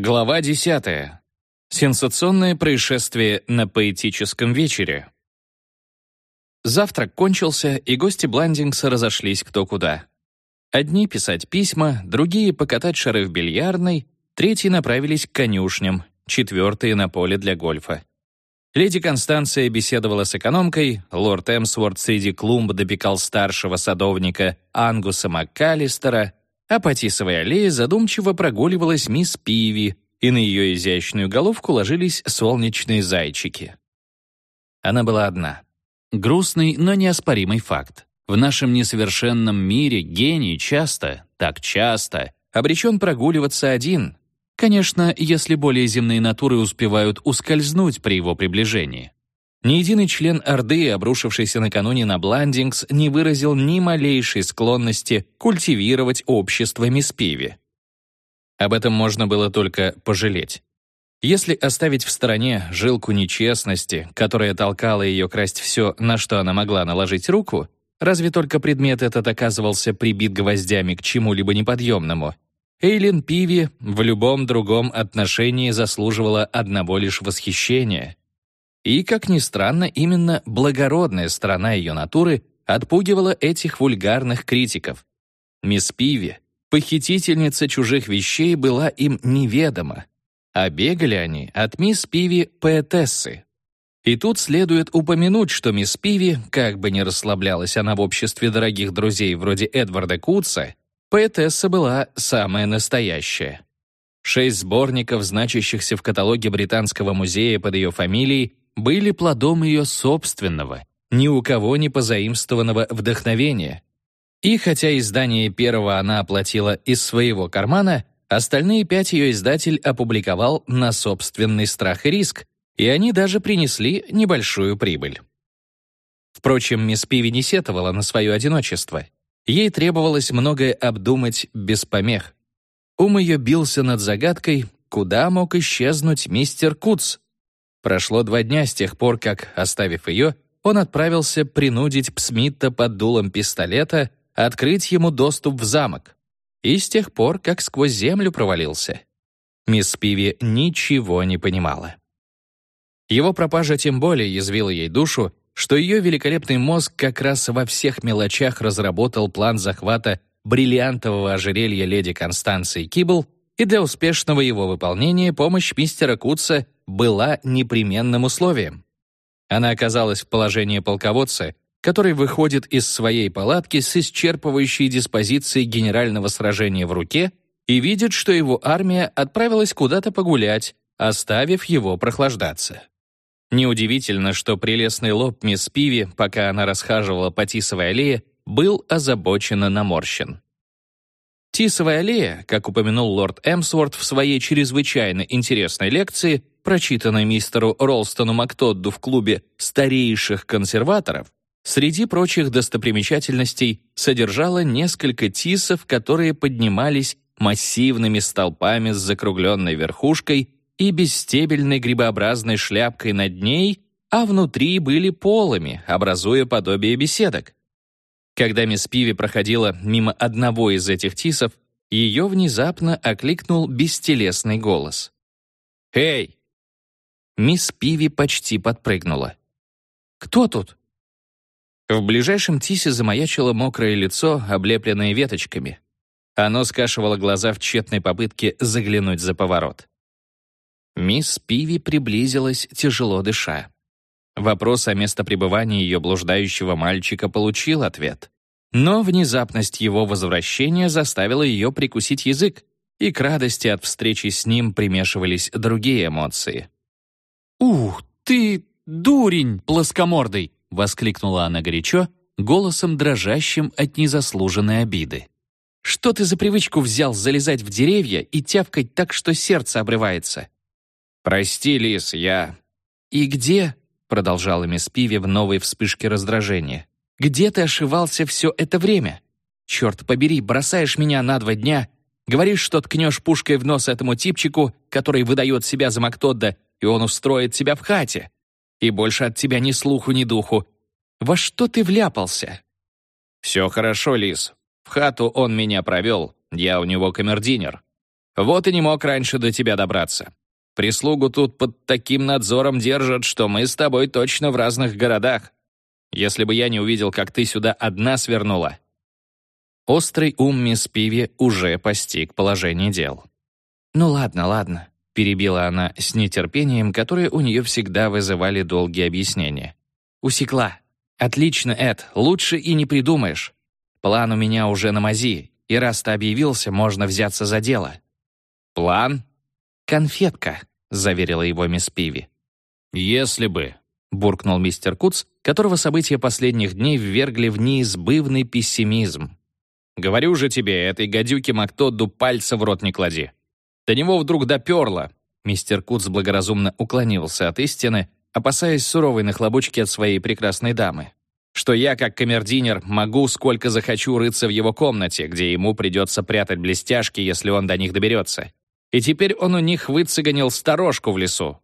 Глава 10. Сенсационное происшествие на поэтическом вечере. Завтрак кончился, и гости Бландингса разошлись кто куда. Одни писать письма, другие покатать шары в бильярдной, третьи направились к конюшням, четвертые — на поле для гольфа. Леди Констанция беседовала с экономкой, лорд Эмсворт среди клумб допекал старшего садовника Ангуса МакКаллистера, а по Тисовой аллее задумчиво прогуливалась мисс Пиви, и на ее изящную головку ложились солнечные зайчики. Она была одна. Грустный, но неоспоримый факт. В нашем несовершенном мире гений часто, так часто, обречен прогуливаться один. Конечно, если более земные натуры успевают ускользнуть при его приближении. Ни единый член Орды, обрушившийся накануне на Бландингс, не выразил ни малейшей склонности культивировать общество мисс Пиви. Об этом можно было только пожалеть. Если оставить в стороне жилку нечестности, которая толкала ее красть все, на что она могла наложить руку, разве только предмет этот оказывался прибит гвоздями к чему-либо неподъемному, Эйлин Пиви в любом другом отношении заслуживала одного лишь восхищения — и, как ни странно, именно благородная сторона ее натуры отпугивала этих вульгарных критиков. Мисс Пиви, похитительница чужих вещей, была им неведома, а бегали они от мисс Пиви поэтессы. И тут следует упомянуть, что мисс Пиви, как бы ни расслаблялась она в обществе дорогих друзей вроде Эдварда Кутса, поэтесса была самая настоящая. Шесть сборников, значащихся в каталоге Британского музея под ее фамилией, были плодом ее собственного, ни у кого не позаимствованного вдохновения. И хотя издание первого она оплатила из своего кармана, остальные пять ее издатель опубликовал на собственный страх и риск, и они даже принесли небольшую прибыль. Впрочем, мисс Пиви не сетовала на свое одиночество. Ей требовалось многое обдумать без помех. Ум ее бился над загадкой, куда мог исчезнуть мистер Куц, Прошло два дня с тех пор, как, оставив ее, он отправился принудить Псмитта под дулом пистолета открыть ему доступ в замок. И с тех пор, как сквозь землю провалился. Мисс Пиви ничего не понимала. Его пропажа тем более язвила ей душу, что ее великолепный мозг как раз во всех мелочах разработал план захвата бриллиантового ожерелья леди Констанции Кибл, и для успешного его выполнения помощь мистера Кутса была непременным условием. Она оказалась в положении полководца, который выходит из своей палатки с исчерпывающей диспозицией генерального сражения в руке и видит, что его армия отправилась куда-то погулять, оставив его прохлаждаться. Неудивительно, что прелестный лоб мисс Пиви, пока она расхаживала по Тисовой аллее, был озабоченно наморщен. Тисовая аллея, как упомянул лорд Эмсворт в своей чрезвычайно интересной лекции, прочитанной мистеру Ролстону Мактодду в клубе старейших консерваторов, среди прочих достопримечательностей содержала несколько тисов, которые поднимались массивными столпами с закругленной верхушкой и бесстебельной грибообразной шляпкой над ней, а внутри были полами, образуя подобие беседок. Когда мисс Пиви проходила мимо одного из этих тисов, ее внезапно окликнул бестелесный голос. «Эй!» Мисс Пиви почти подпрыгнула. «Кто тут?» В ближайшем тисе замаячило мокрое лицо, облепленное веточками. Оно скашивало глаза в тщетной попытке заглянуть за поворот. Мисс Пиви приблизилась, тяжело дыша. Вопрос о местопребывании ее блуждающего мальчика получил ответ. Но внезапность его возвращения заставила ее прикусить язык, и к радости от встречи с ним примешивались другие эмоции. «Ух, ты дурень плоскомордый!» — воскликнула она горячо, голосом дрожащим от незаслуженной обиды. «Что ты за привычку взял залезать в деревья и тявкать так, что сердце обрывается?» «Прости, Лис, я...» «И где?» Продолжала мисс Пиви в новой вспышке раздражения. «Где ты ошивался все это время? Черт побери, бросаешь меня на два дня, говоришь, что ткнешь пушкой в нос этому типчику, который выдает себя за Мактодда, и он устроит тебя в хате. И больше от тебя ни слуху, ни духу. Во что ты вляпался?» «Все хорошо, Лис. В хату он меня провел, я у него камердинер. Вот и не мог раньше до тебя добраться. Прислугу тут под таким надзором держат, что мы с тобой точно в разных городах. Если бы я не увидел, как ты сюда одна свернула». Острый ум мисс Пиви уже постиг положение дел. «Ну ладно, ладно», — перебила она с нетерпением, которое у нее всегда вызывали долгие объяснения. «Усекла. Отлично, Эд, лучше и не придумаешь. План у меня уже на мази, и раз ты объявился, можно взяться за дело». «План?» «Конфетка», — заверила его мисс Пиви. «Если бы», — буркнул мистер Куц, которого события последних дней ввергли в неизбывный пессимизм. «Говорю же тебе, этой гадюке Мактодду пальца в рот не клади. До него вдруг доперло». Мистер Куц благоразумно уклонился от истины, опасаясь суровой нахлобучки от своей прекрасной дамы. Что я, как камердинер, могу сколько захочу рыться в его комнате, где ему придется прятать блестяшки, если он до них доберется. И теперь он у них выцеганил сторожку в лесу.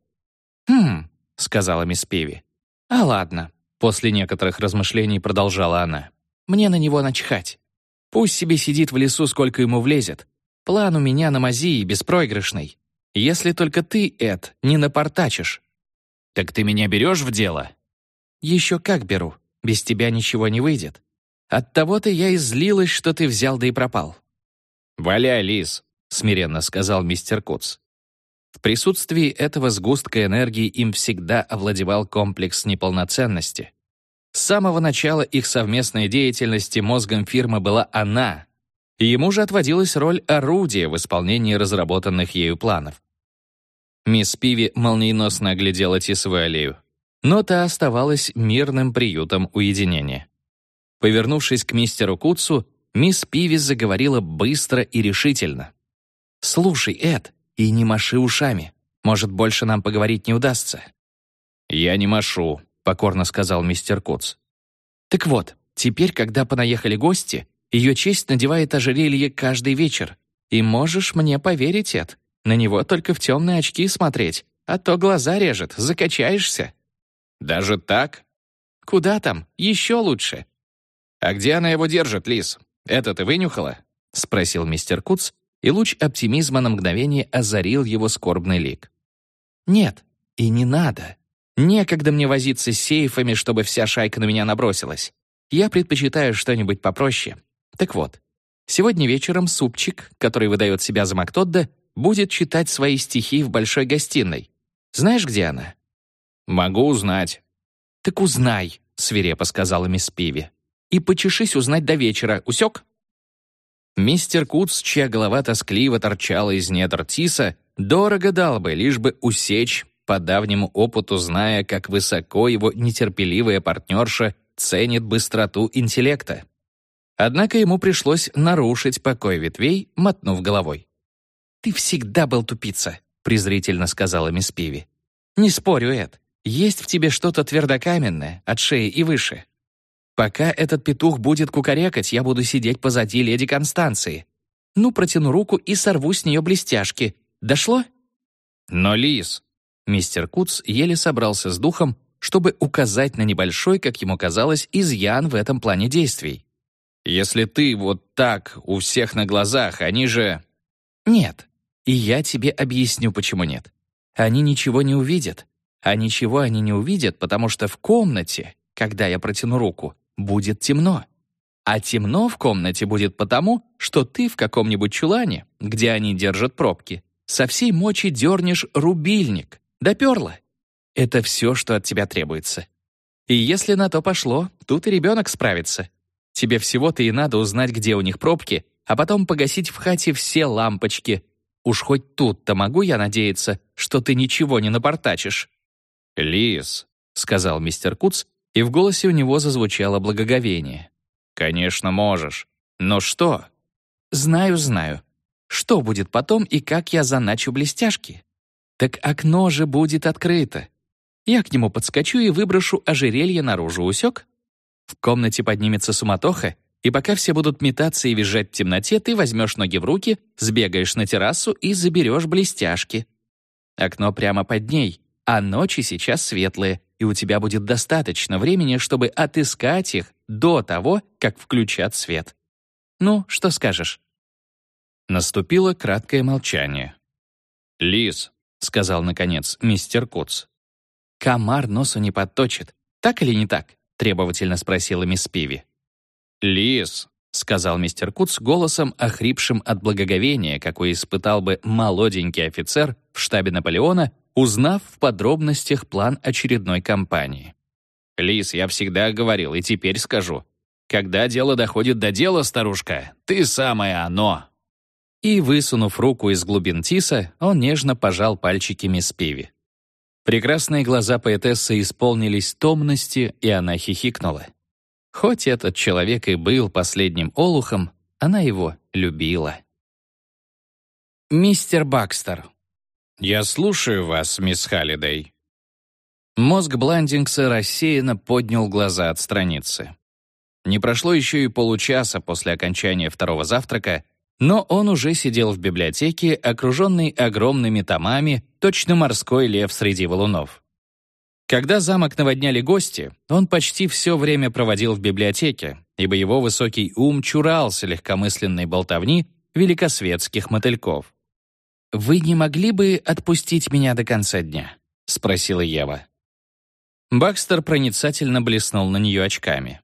«Хм», — сказала мисс Пиви. «А ладно», — после некоторых размышлений продолжала она. «Мне на него начхать. Пусть себе сидит в лесу, сколько ему влезет. План у меня на мази и беспроигрышный. Если только ты, Эд, не напортачишь». «Так ты меня берешь в дело?» «Еще как беру. Без тебя ничего не выйдет. Оттого-то я и злилась, что ты взял да и пропал». «Валяй, Лиз», — смиренно сказал мистер Куц. В присутствии этого сгустка энергии им всегда овладевал комплекс неполноценности. С самого начала их совместной деятельности мозгом фирмы была она, и ему же отводилась роль орудия в исполнении разработанных ею планов. Мисс Пиви молниеносно оглядела Тисовую аллею, но та оставалась мирным приютом уединения. Повернувшись к мистеру Кутсу, мисс Пиви заговорила быстро и решительно. «Слушай, Эд, и не маши ушами. Может, больше нам поговорить не удастся». «Я не машу», — покорно сказал мистер Куц. «Так вот, теперь, когда понаехали гости, ее честь надевает ожерелье каждый вечер. И можешь мне поверить, Эд, на него только в темные очки смотреть, а то глаза режет, закачаешься». «Даже так?» «Куда там? Еще лучше». «А где она его держит, Лис? Это ты вынюхала?» — спросил мистер Куц, и луч оптимизма на мгновение озарил его скорбный лик. «Нет, и не надо. Некогда мне возиться с сейфами, чтобы вся шайка на меня набросилась. Я предпочитаю что-нибудь попроще. Так вот, сегодня вечером супчик, который выдает себя за Мактодда, будет читать свои стихи в большой гостиной. Знаешь, где она?» «Могу узнать». «Так узнай», — свирепо сказала мисс Пиви. «И почешись узнать до вечера, усек?» Мистер Куц, чья голова тоскливо торчала из недр Тиса, дорого дал бы, лишь бы усечь, по давнему опыту зная, как высоко его нетерпеливая партнерша ценит быстроту интеллекта. Однако ему пришлось нарушить покой ветвей, мотнув головой. «Ты всегда был тупица», — презрительно сказала мисс Пиви. «Не спорю, Эд, есть в тебе что-то твердокаменное, от шеи и выше. Пока этот петух будет кукарекать, я буду сидеть позади леди Констанции. Ну, протяну руку и сорву с нее блестяшки. Дошло? Но, Лис... Мистер Куц еле собрался с духом, чтобы указать на небольшой, как ему казалось, изъян в этом плане действий. «Если ты вот так, у всех на глазах, они же...» «Нет. И я тебе объясню, почему нет. Они ничего не увидят. А ничего они не увидят, потому что в комнате, когда я протяну руку, будет темно. А темно в комнате будет потому, что ты в каком-нибудь чулане, где они держат пробки, со всей мочи дернешь рубильник. Доперла. Это все, что от тебя требуется. И если на то пошло, тут и ребенок справится. Тебе всего-то и надо узнать, где у них пробки, а потом погасить в хате все лампочки. Уж хоть тут-то могу я надеяться, что ты ничего не напортачишь. «Лис», — сказал мистер Куц, и в голосе у него зазвучало благоговение. «Конечно, можешь. Но что?» «Знаю, знаю. Что будет потом и как я заначу блестяшки? Так окно же будет открыто. Я к нему подскочу и выброшу ожерелье наружу, усек? В комнате поднимется суматоха, и пока все будут метаться и визжать в темноте, ты возьмешь ноги в руки, сбегаешь на террасу и заберешь блестяшки. Окно прямо под ней, а ночи сейчас светлые, и у тебя будет достаточно времени, чтобы отыскать их до того, как включат свет. Ну, что скажешь? Наступило краткое молчание. «Лис», — сказал, наконец, мистер Куц. «Комар носу не подточит. Так или не так?» — требовательно спросила мисс Пиви. «Лис», — сказал мистер Куц голосом, охрипшим от благоговения, какой испытал бы молоденький офицер в штабе Наполеона, узнав в подробностях план очередной кампании. «Лис, я всегда говорил, и теперь скажу. Когда дело доходит до дела, старушка, ты самое оно!» И, высунув руку из глубин тиса, он нежно пожал пальчики мисс Пиви. Прекрасные глаза поэтессы исполнились томности, и она хихикнула. Хоть этот человек и был последним олухом, она его любила. «Мистер Бакстер». «Я слушаю вас, мисс Халлидей». Мозг Бландингса рассеянно поднял глаза от страницы. Не прошло еще и получаса после окончания второго завтрака, но он уже сидел в библиотеке, окруженный огромными томами, точно морской лев среди валунов. Когда замок наводняли гости, он почти все время проводил в библиотеке, ибо его высокий ум чурался легкомысленной болтовни великосветских мотыльков. «Вы не могли бы отпустить меня до конца дня?» — спросила Ева. Бакстер проницательно блеснул на нее очками.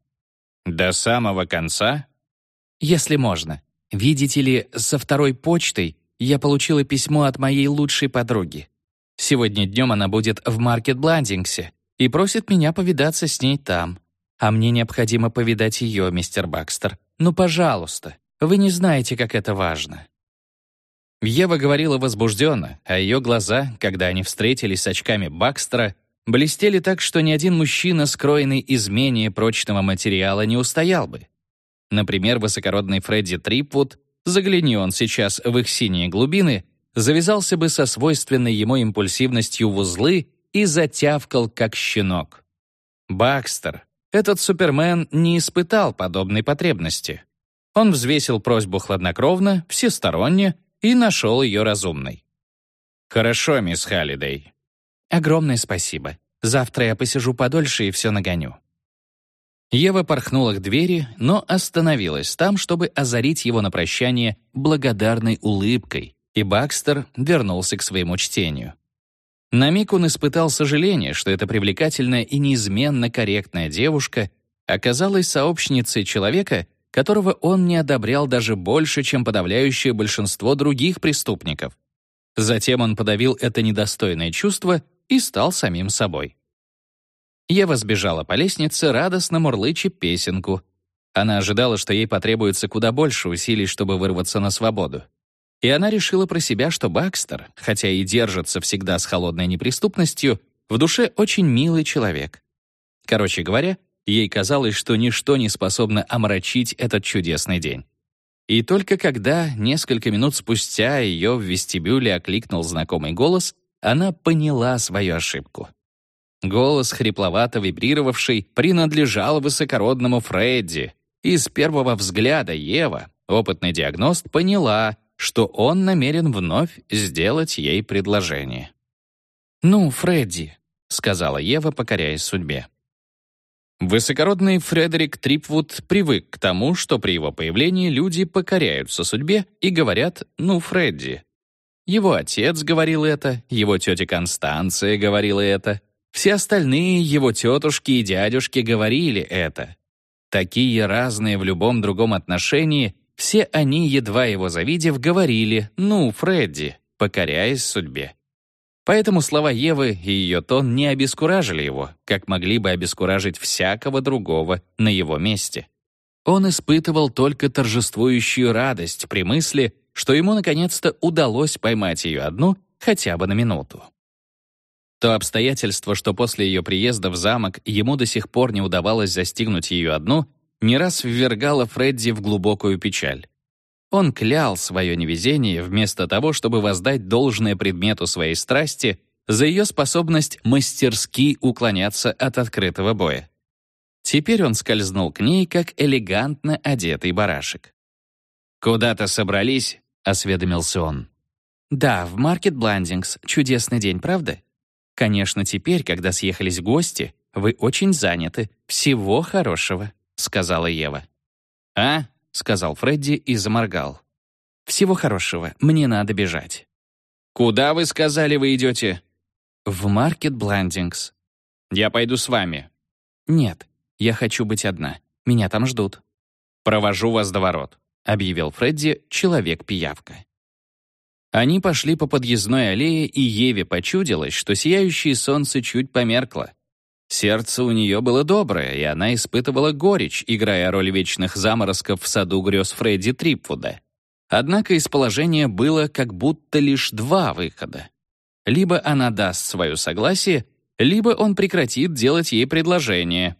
«До самого конца?» «Если можно. Видите ли, со второй почтой я получила письмо от моей лучшей подруги. Сегодня днем она будет в Маркет Бландингсе и просит меня повидаться с ней там. А мне необходимо повидать ее, мистер Бакстер. Ну, пожалуйста. Вы не знаете, как это важно». Ева говорила возбужденно, а ее глаза, когда они встретились с очками Бакстера, блестели так, что ни один мужчина, скроенный из менее прочного материала, не устоял бы. Например, высокородный Фредди Трипвуд, загляни он сейчас в их синие глубины, завязался бы со свойственной ему импульсивностью в узлы и затявкал, как щенок. Бакстер, этот супермен, не испытал подобной потребности. Он взвесил просьбу хладнокровно, всесторонне и нашел ее разумной. «Хорошо, мисс Халлидей». «Огромное спасибо. Завтра я посижу подольше и все нагоню». Ева порхнула к двери, но остановилась там, чтобы озарить его на прощание благодарной улыбкой, и Бакстер вернулся к своему чтению. На миг он испытал сожаление, что эта привлекательная и неизменно корректная девушка оказалась сообщницей человека, которого он не одобрял даже больше, чем подавляющее большинство других преступников. Затем он подавил это недостойное чувство и стал самим собой. Ева сбежала по лестнице, радостно мурлыча песенку. Она ожидала, что ей потребуется куда больше усилий, чтобы вырваться на свободу. И она решила про себя, что Бакстер, хотя и держится всегда с холодной неприступностью, в душе очень милый человек. Короче говоря, ей казалось, что ничто не способно омрачить этот чудесный день. И только когда, несколько минут спустя, ее в вестибюле окликнул знакомый голос, она поняла свою ошибку. Голос, хрипловато вибрировавший, принадлежал высокородному Фредди, и с первого взгляда Ева, опытный диагност, поняла, что он намерен вновь сделать ей предложение. «Ну, Фредди», — сказала Ева, покоряясь судьбе. Высокородный Фредерик Трипвуд привык к тому, что при его появлении люди покоряются судьбе и говорят «ну, Фредди». Его отец говорил это, его тетя Констанция говорила это, все остальные его тетушки и дядюшки говорили это. Такие разные в любом другом отношении, все они, едва его завидев, говорили «ну, Фредди», покоряясь судьбе. Поэтому слова Евы и ее тон не обескуражили его, как могли бы обескуражить всякого другого на его месте. Он испытывал только торжествующую радость при мысли, что ему наконец-то удалось поймать ее одну хотя бы на минуту. То обстоятельство, что после ее приезда в замок ему до сих пор не удавалось застигнуть ее одну, не раз ввергало Фредди в глубокую печаль. Он клял свое невезение вместо того, чтобы воздать должное предмету своей страсти за ее способность мастерски уклоняться от открытого боя. Теперь он скользнул к ней, как элегантно одетый барашек. «Куда-то собрались?» — осведомился он. «Да, в Маркет Бландингс. Чудесный день, правда?» Конечно, теперь, когда съехались гости, вы очень заняты. Всего хорошего», — сказала Ева. «А?» — сказал Фредди и заморгал. Всего хорошего, мне надо бежать». «Куда, вы сказали, вы идете?» «В Маркет Бландингс». «Я пойду с вами». «Нет, я хочу быть одна. Меня там ждут». «Провожу вас до ворот», — объявил Фредди, человек-пиявка. Они пошли по подъездной аллее, и Еве почудилось, что сияющее солнце чуть померкло. Сердце у нее было доброе, и она испытывала горечь, играя роль вечных заморозков в саду грез Фредди Трипвуда. Однако из положения было как будто лишь два выхода. Либо она даст свое согласие, либо он прекратит делать ей предложение.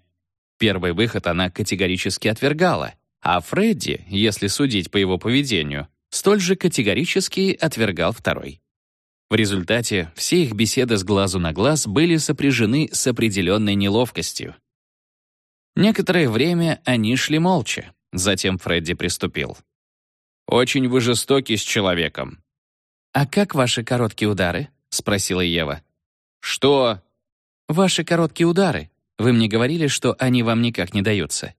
Первый выход она категорически отвергала, а Фредди, если судить по его поведению, столь же категорически отвергал второй. В результате все их беседы с глазу на глаз были сопряжены с определенной неловкостью. Некоторое время они шли молча, затем Фредди приступил. «Очень вы жестоки с человеком». «А как ваши короткие удары?» — спросила Ева. «Что?» «Ваши короткие удары. Вы мне говорили, что они вам никак не даются».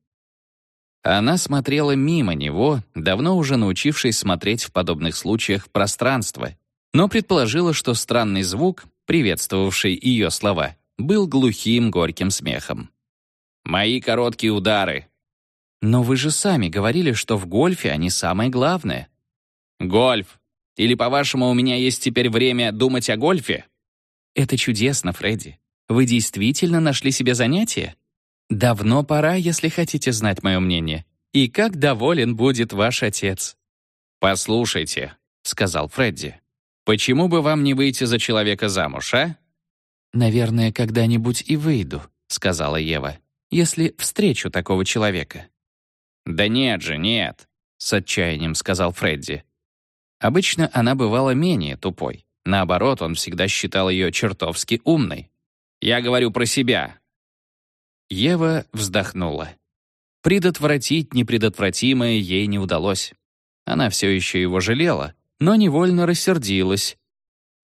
Она смотрела мимо него, давно уже научившись смотреть в подобных случаях в пространство, но предположила, что странный звук, приветствовавший ее слова, был глухим горьким смехом. «Мои короткие удары». «Но вы же сами говорили, что в гольфе они самое главное». «Гольф. Или, по-вашему, у меня есть теперь время думать о гольфе?» «Это чудесно, Фредди. Вы действительно нашли себе занятие?» Давно пора, если хотите знать мое мнение. И как доволен будет ваш отец. «Послушайте», — сказал Фредди, «почему бы вам не выйти за человека замуж, а?» «Наверное, когда-нибудь и выйду», — сказала Ева, «если встречу такого человека». «Да нет же, нет», — с отчаянием сказал Фредди. Обычно она бывала менее тупой. Наоборот, он всегда считал ее чертовски умной. «Я говорю про себя. Ева вздохнула. Предотвратить непредотвратимое ей не удалось. Она все еще его жалела, но невольно рассердилась.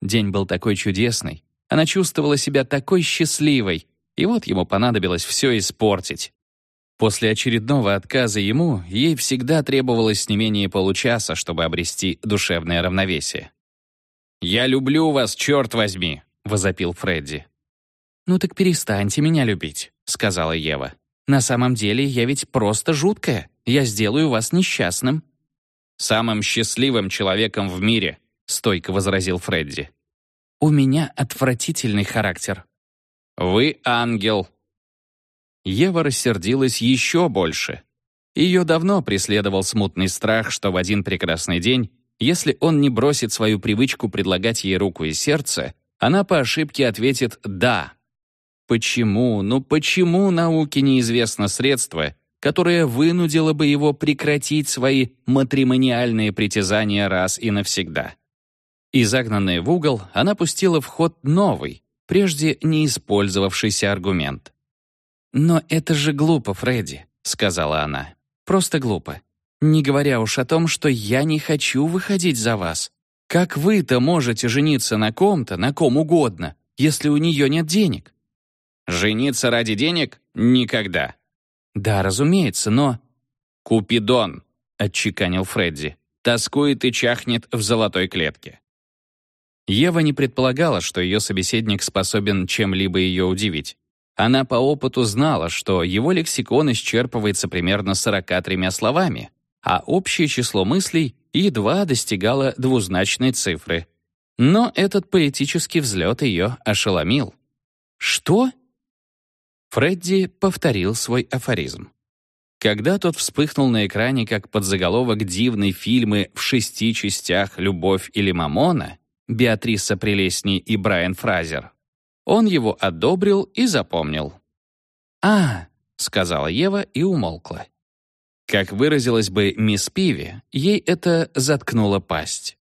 День был такой чудесный. Она чувствовала себя такой счастливой, и вот ему понадобилось все испортить. После очередного отказа ему ей всегда требовалось не менее получаса, чтобы обрести душевное равновесие. «Я люблю вас, черт возьми!» — возопил Фредди. «Ну так перестаньте меня любить», — сказала Ева. «На самом деле я ведь просто жуткая. Я сделаю вас несчастным». «Самым счастливым человеком в мире», — стойко возразил Фредди. «У меня отвратительный характер». «Вы ангел». Ева рассердилась еще больше. Ее давно преследовал смутный страх, что в один прекрасный день, если он не бросит свою привычку предлагать ей руку и сердце, она по ошибке ответит «да», Почему, ну почему науке неизвестно средство, которое вынудило бы его прекратить свои матримониальные притязания раз и навсегда? И загнанная в угол, она пустила в ход новый, прежде не использовавшийся аргумент. «Но это же глупо, Фредди», — сказала она. «Просто глупо. Не говоря уж о том, что я не хочу выходить за вас. Как вы-то можете жениться на ком-то, на ком угодно, если у нее нет денег? Жениться ради денег — никогда. Да, разумеется, но... «Купидон», — отчеканил Фредди, тоскует и чахнет в золотой клетке. Ева не предполагала, что ее собеседник способен чем-либо ее удивить. Она по опыту знала, что его лексикон исчерпывается примерно 43 словами, а общее число мыслей едва достигало двузначной цифры. Но этот поэтический взлет ее ошеломил. «Что?» Фредди повторил свой афоризм. Когда тот вспыхнул на экране как подзаголовок дивной фильмы в шести частях «Любовь или Мамона» Беатриса Прелестни и Брайан Фразер, он его одобрил и запомнил. «А», — сказала Ева и умолкла. Как выразилась бы мисс Пиви, ей это заткнуло пасть.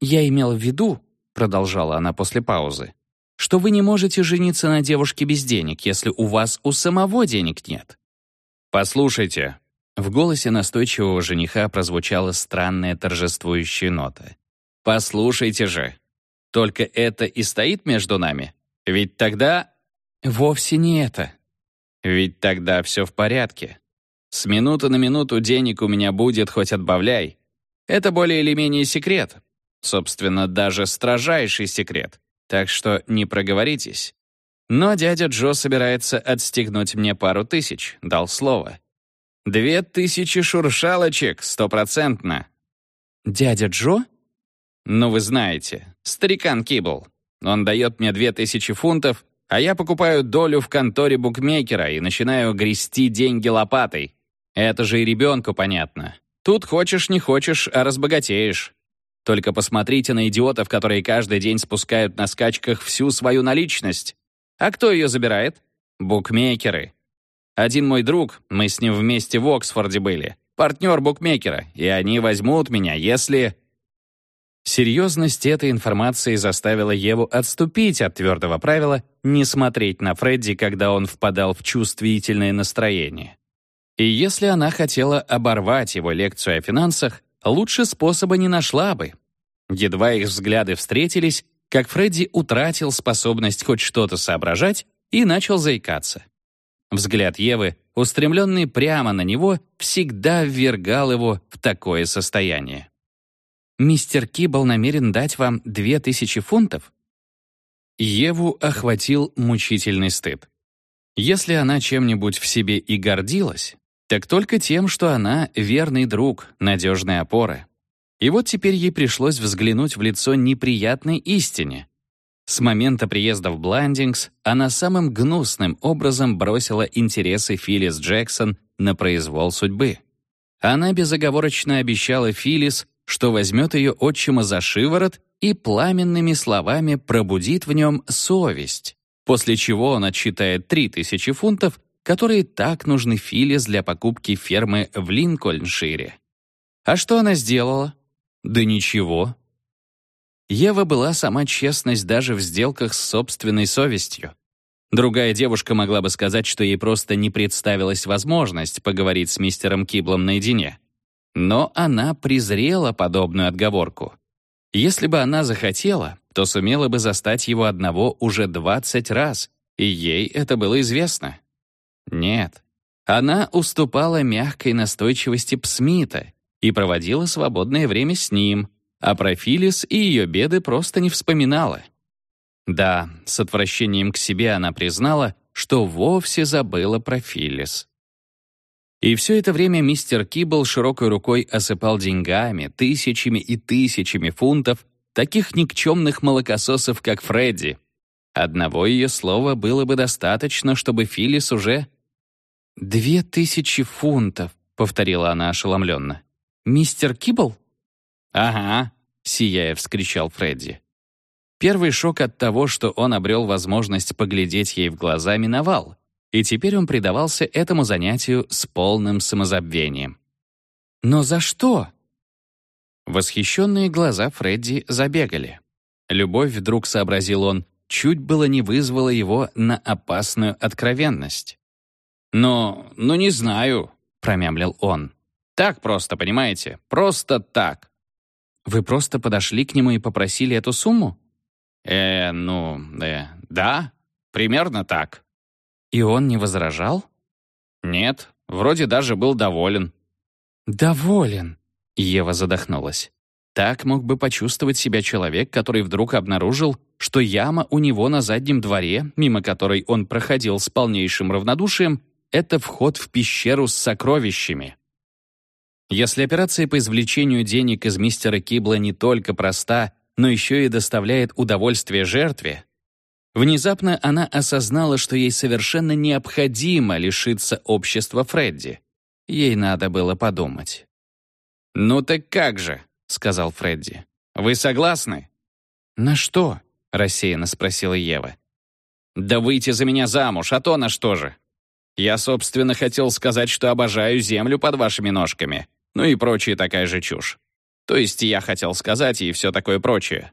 «Я имела в виду», — продолжала она после паузы, что вы не можете жениться на девушке без денег, если у вас у самого денег нет. «Послушайте». В голосе настойчивого жениха прозвучала странная торжествующая нота. «Послушайте же. Только это и стоит между нами? Ведь тогда...» «Вовсе не это». «Ведь тогда все в порядке. С минуты на минуту денег у меня будет, хоть отбавляй. Это более или менее секрет. Собственно, даже строжайший секрет. Так что не проговоритесь. Но дядя Джо собирается отстегнуть мне пару тысяч, дал слово. Две тысячи шуршалочек, стопроцентно. Дядя Джо? Ну, вы знаете, старикан Кибл. Он дает мне две тысячи фунтов, а я покупаю долю в конторе букмекера и начинаю грести деньги лопатой. Это же и ребенку понятно. Тут хочешь не хочешь, а разбогатеешь. Только посмотрите на идиотов, которые каждый день спускают на скачках всю свою наличность. А кто ее забирает? Букмекеры. Один мой друг, мы с ним вместе в Оксфорде были, партнер букмекера, и они возьмут меня, если... Серьезность этой информации заставила Еву отступить от твердого правила не смотреть на Фредди, когда он впадал в чувствительное настроение. И если она хотела оборвать его лекцию о финансах, лучше способа не нашла бы. Едва их взгляды встретились, как Фредди утратил способность хоть что-то соображать и начал заикаться. Взгляд Евы, устремленный прямо на него, всегда ввергал его в такое состояние. «Мистер Кибл намерен дать вам две тысячи фунтов?» Еву охватил мучительный стыд. Если она чем-нибудь в себе и гордилась, так только тем, что она верный друг, надежная опора. И вот теперь ей пришлось взглянуть в лицо неприятной истине. С момента приезда в Бландингс она самым гнусным образом бросила интересы Филлис Джексон на произвол судьбы. Она безоговорочно обещала Филлис, что возьмет ее отчима за шиворот и пламенными словами пробудит в нем совесть, после чего он отчитает 3000 фунтов, которые так нужны Филлис для покупки фермы в Линкольншире. А что она сделала? Да ничего. Ева была сама честность даже в сделках с собственной совестью. Другая девушка могла бы сказать, что ей просто не представилась возможность поговорить с мистером Киблом наедине. Но она презрела подобную отговорку. Если бы она захотела, то сумела бы застать его одного уже 20 раз, и ей это было известно. Нет, она уступала мягкой настойчивости Псмита и проводила свободное время с ним, а про Филис и ее беды просто не вспоминала. Да, с отвращением к себе она признала, что вовсе забыла про Филлис. И все это время мистер Кибл широкой рукой осыпал деньгами, тысячами и тысячами фунтов, таких никчемных молокососов, как Фредди. Одного ее слова было бы достаточно, чтобы Филлис уже... «Две тысячи фунтов», — повторила она ошеломленно. «Мистер Кибл?» «Ага», — сияя вскричал Фредди. Первый шок от того, что он обрел возможность поглядеть ей в глаза, миновал, и теперь он предавался этому занятию с полным самозабвением. «Но за что?» Восхищенные глаза Фредди забегали. Любовь, вдруг сообразил он, чуть было не вызвала его на опасную откровенность. «Но, ну не знаю», — промямлил он. Так просто, понимаете? Просто так. Вы просто подошли к нему и попросили эту сумму? Э, ну, э, да, примерно так. И он не возражал? Нет, вроде даже был доволен. Доволен? Ева задохнулась. Так мог бы почувствовать себя человек, который вдруг обнаружил, что яма у него на заднем дворе, мимо которой он проходил с полнейшим равнодушием, это вход в пещеру с сокровищами. Если операция по извлечению денег из мистера Кибла не только проста, но еще и доставляет удовольствие жертве, внезапно она осознала, что ей совершенно необходимо лишиться общества Фредди. Ей надо было подумать. «Ну так как же?» — сказал Фредди. «Вы согласны?» «На что?» — рассеянно спросила Ева. «Да выйти за меня замуж, а то на что же?» «Я, собственно, хотел сказать, что обожаю землю под вашими ножками, ну и прочая такая же чушь. То есть я хотел сказать и все такое прочее.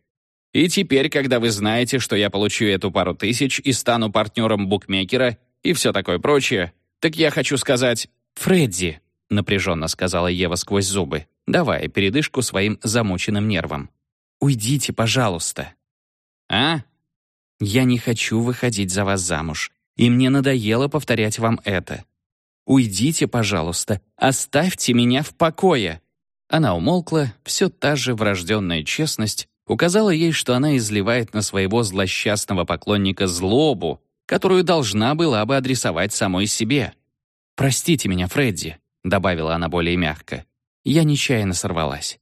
И теперь, когда вы знаете, что я получу эту пару тысяч и стану партнером букмекера и все такое прочее, так я хочу сказать «Фредди», — напряженно сказала Ева сквозь зубы, давая передышку своим замученным нервам. «Уйдите, пожалуйста». «А?» «Я не хочу выходить за вас замуж, и мне надоело повторять вам это. Уйдите, пожалуйста, оставьте меня в покое». Она умолкла, все та же врожденная честность указала ей, что она изливает на своего злосчастного поклонника злобу, которую должна была бы адресовать самой себе. «Простите меня, Фредди», — добавила она более мягко. «Я нечаянно сорвалась.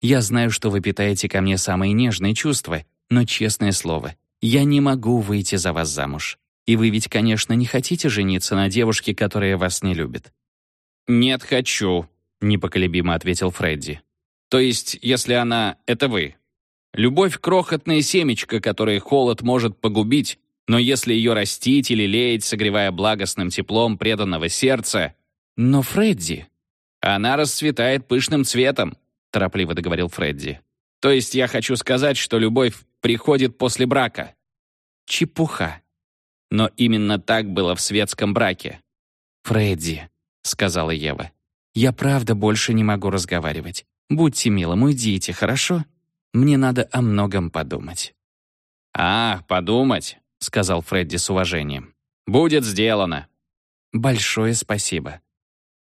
Я знаю, что вы питаете ко мне самые нежные чувства, но, честное слово, я не могу выйти за вас замуж. И вы ведь, конечно, не хотите жениться на девушке, которая вас не любит». «Нет, хочу», — непоколебимо ответил Фредди. «То есть, если она — это вы. Любовь — крохотное семечко, которое холод может погубить, но если ее растить или леять, согревая благостным теплом преданного сердца... Но Фредди... Она расцветает пышным цветом, торопливо договорил Фредди. То есть я хочу сказать, что любовь приходит после брака. Чепуха. Но именно так было в светском браке. «Фредди», — сказала Ева, — «я правда больше не могу разговаривать. Будьте милым, уйдите, хорошо? Мне надо о многом подумать». «А, подумать», — сказал Фредди с уважением. «Будет сделано». «Большое спасибо».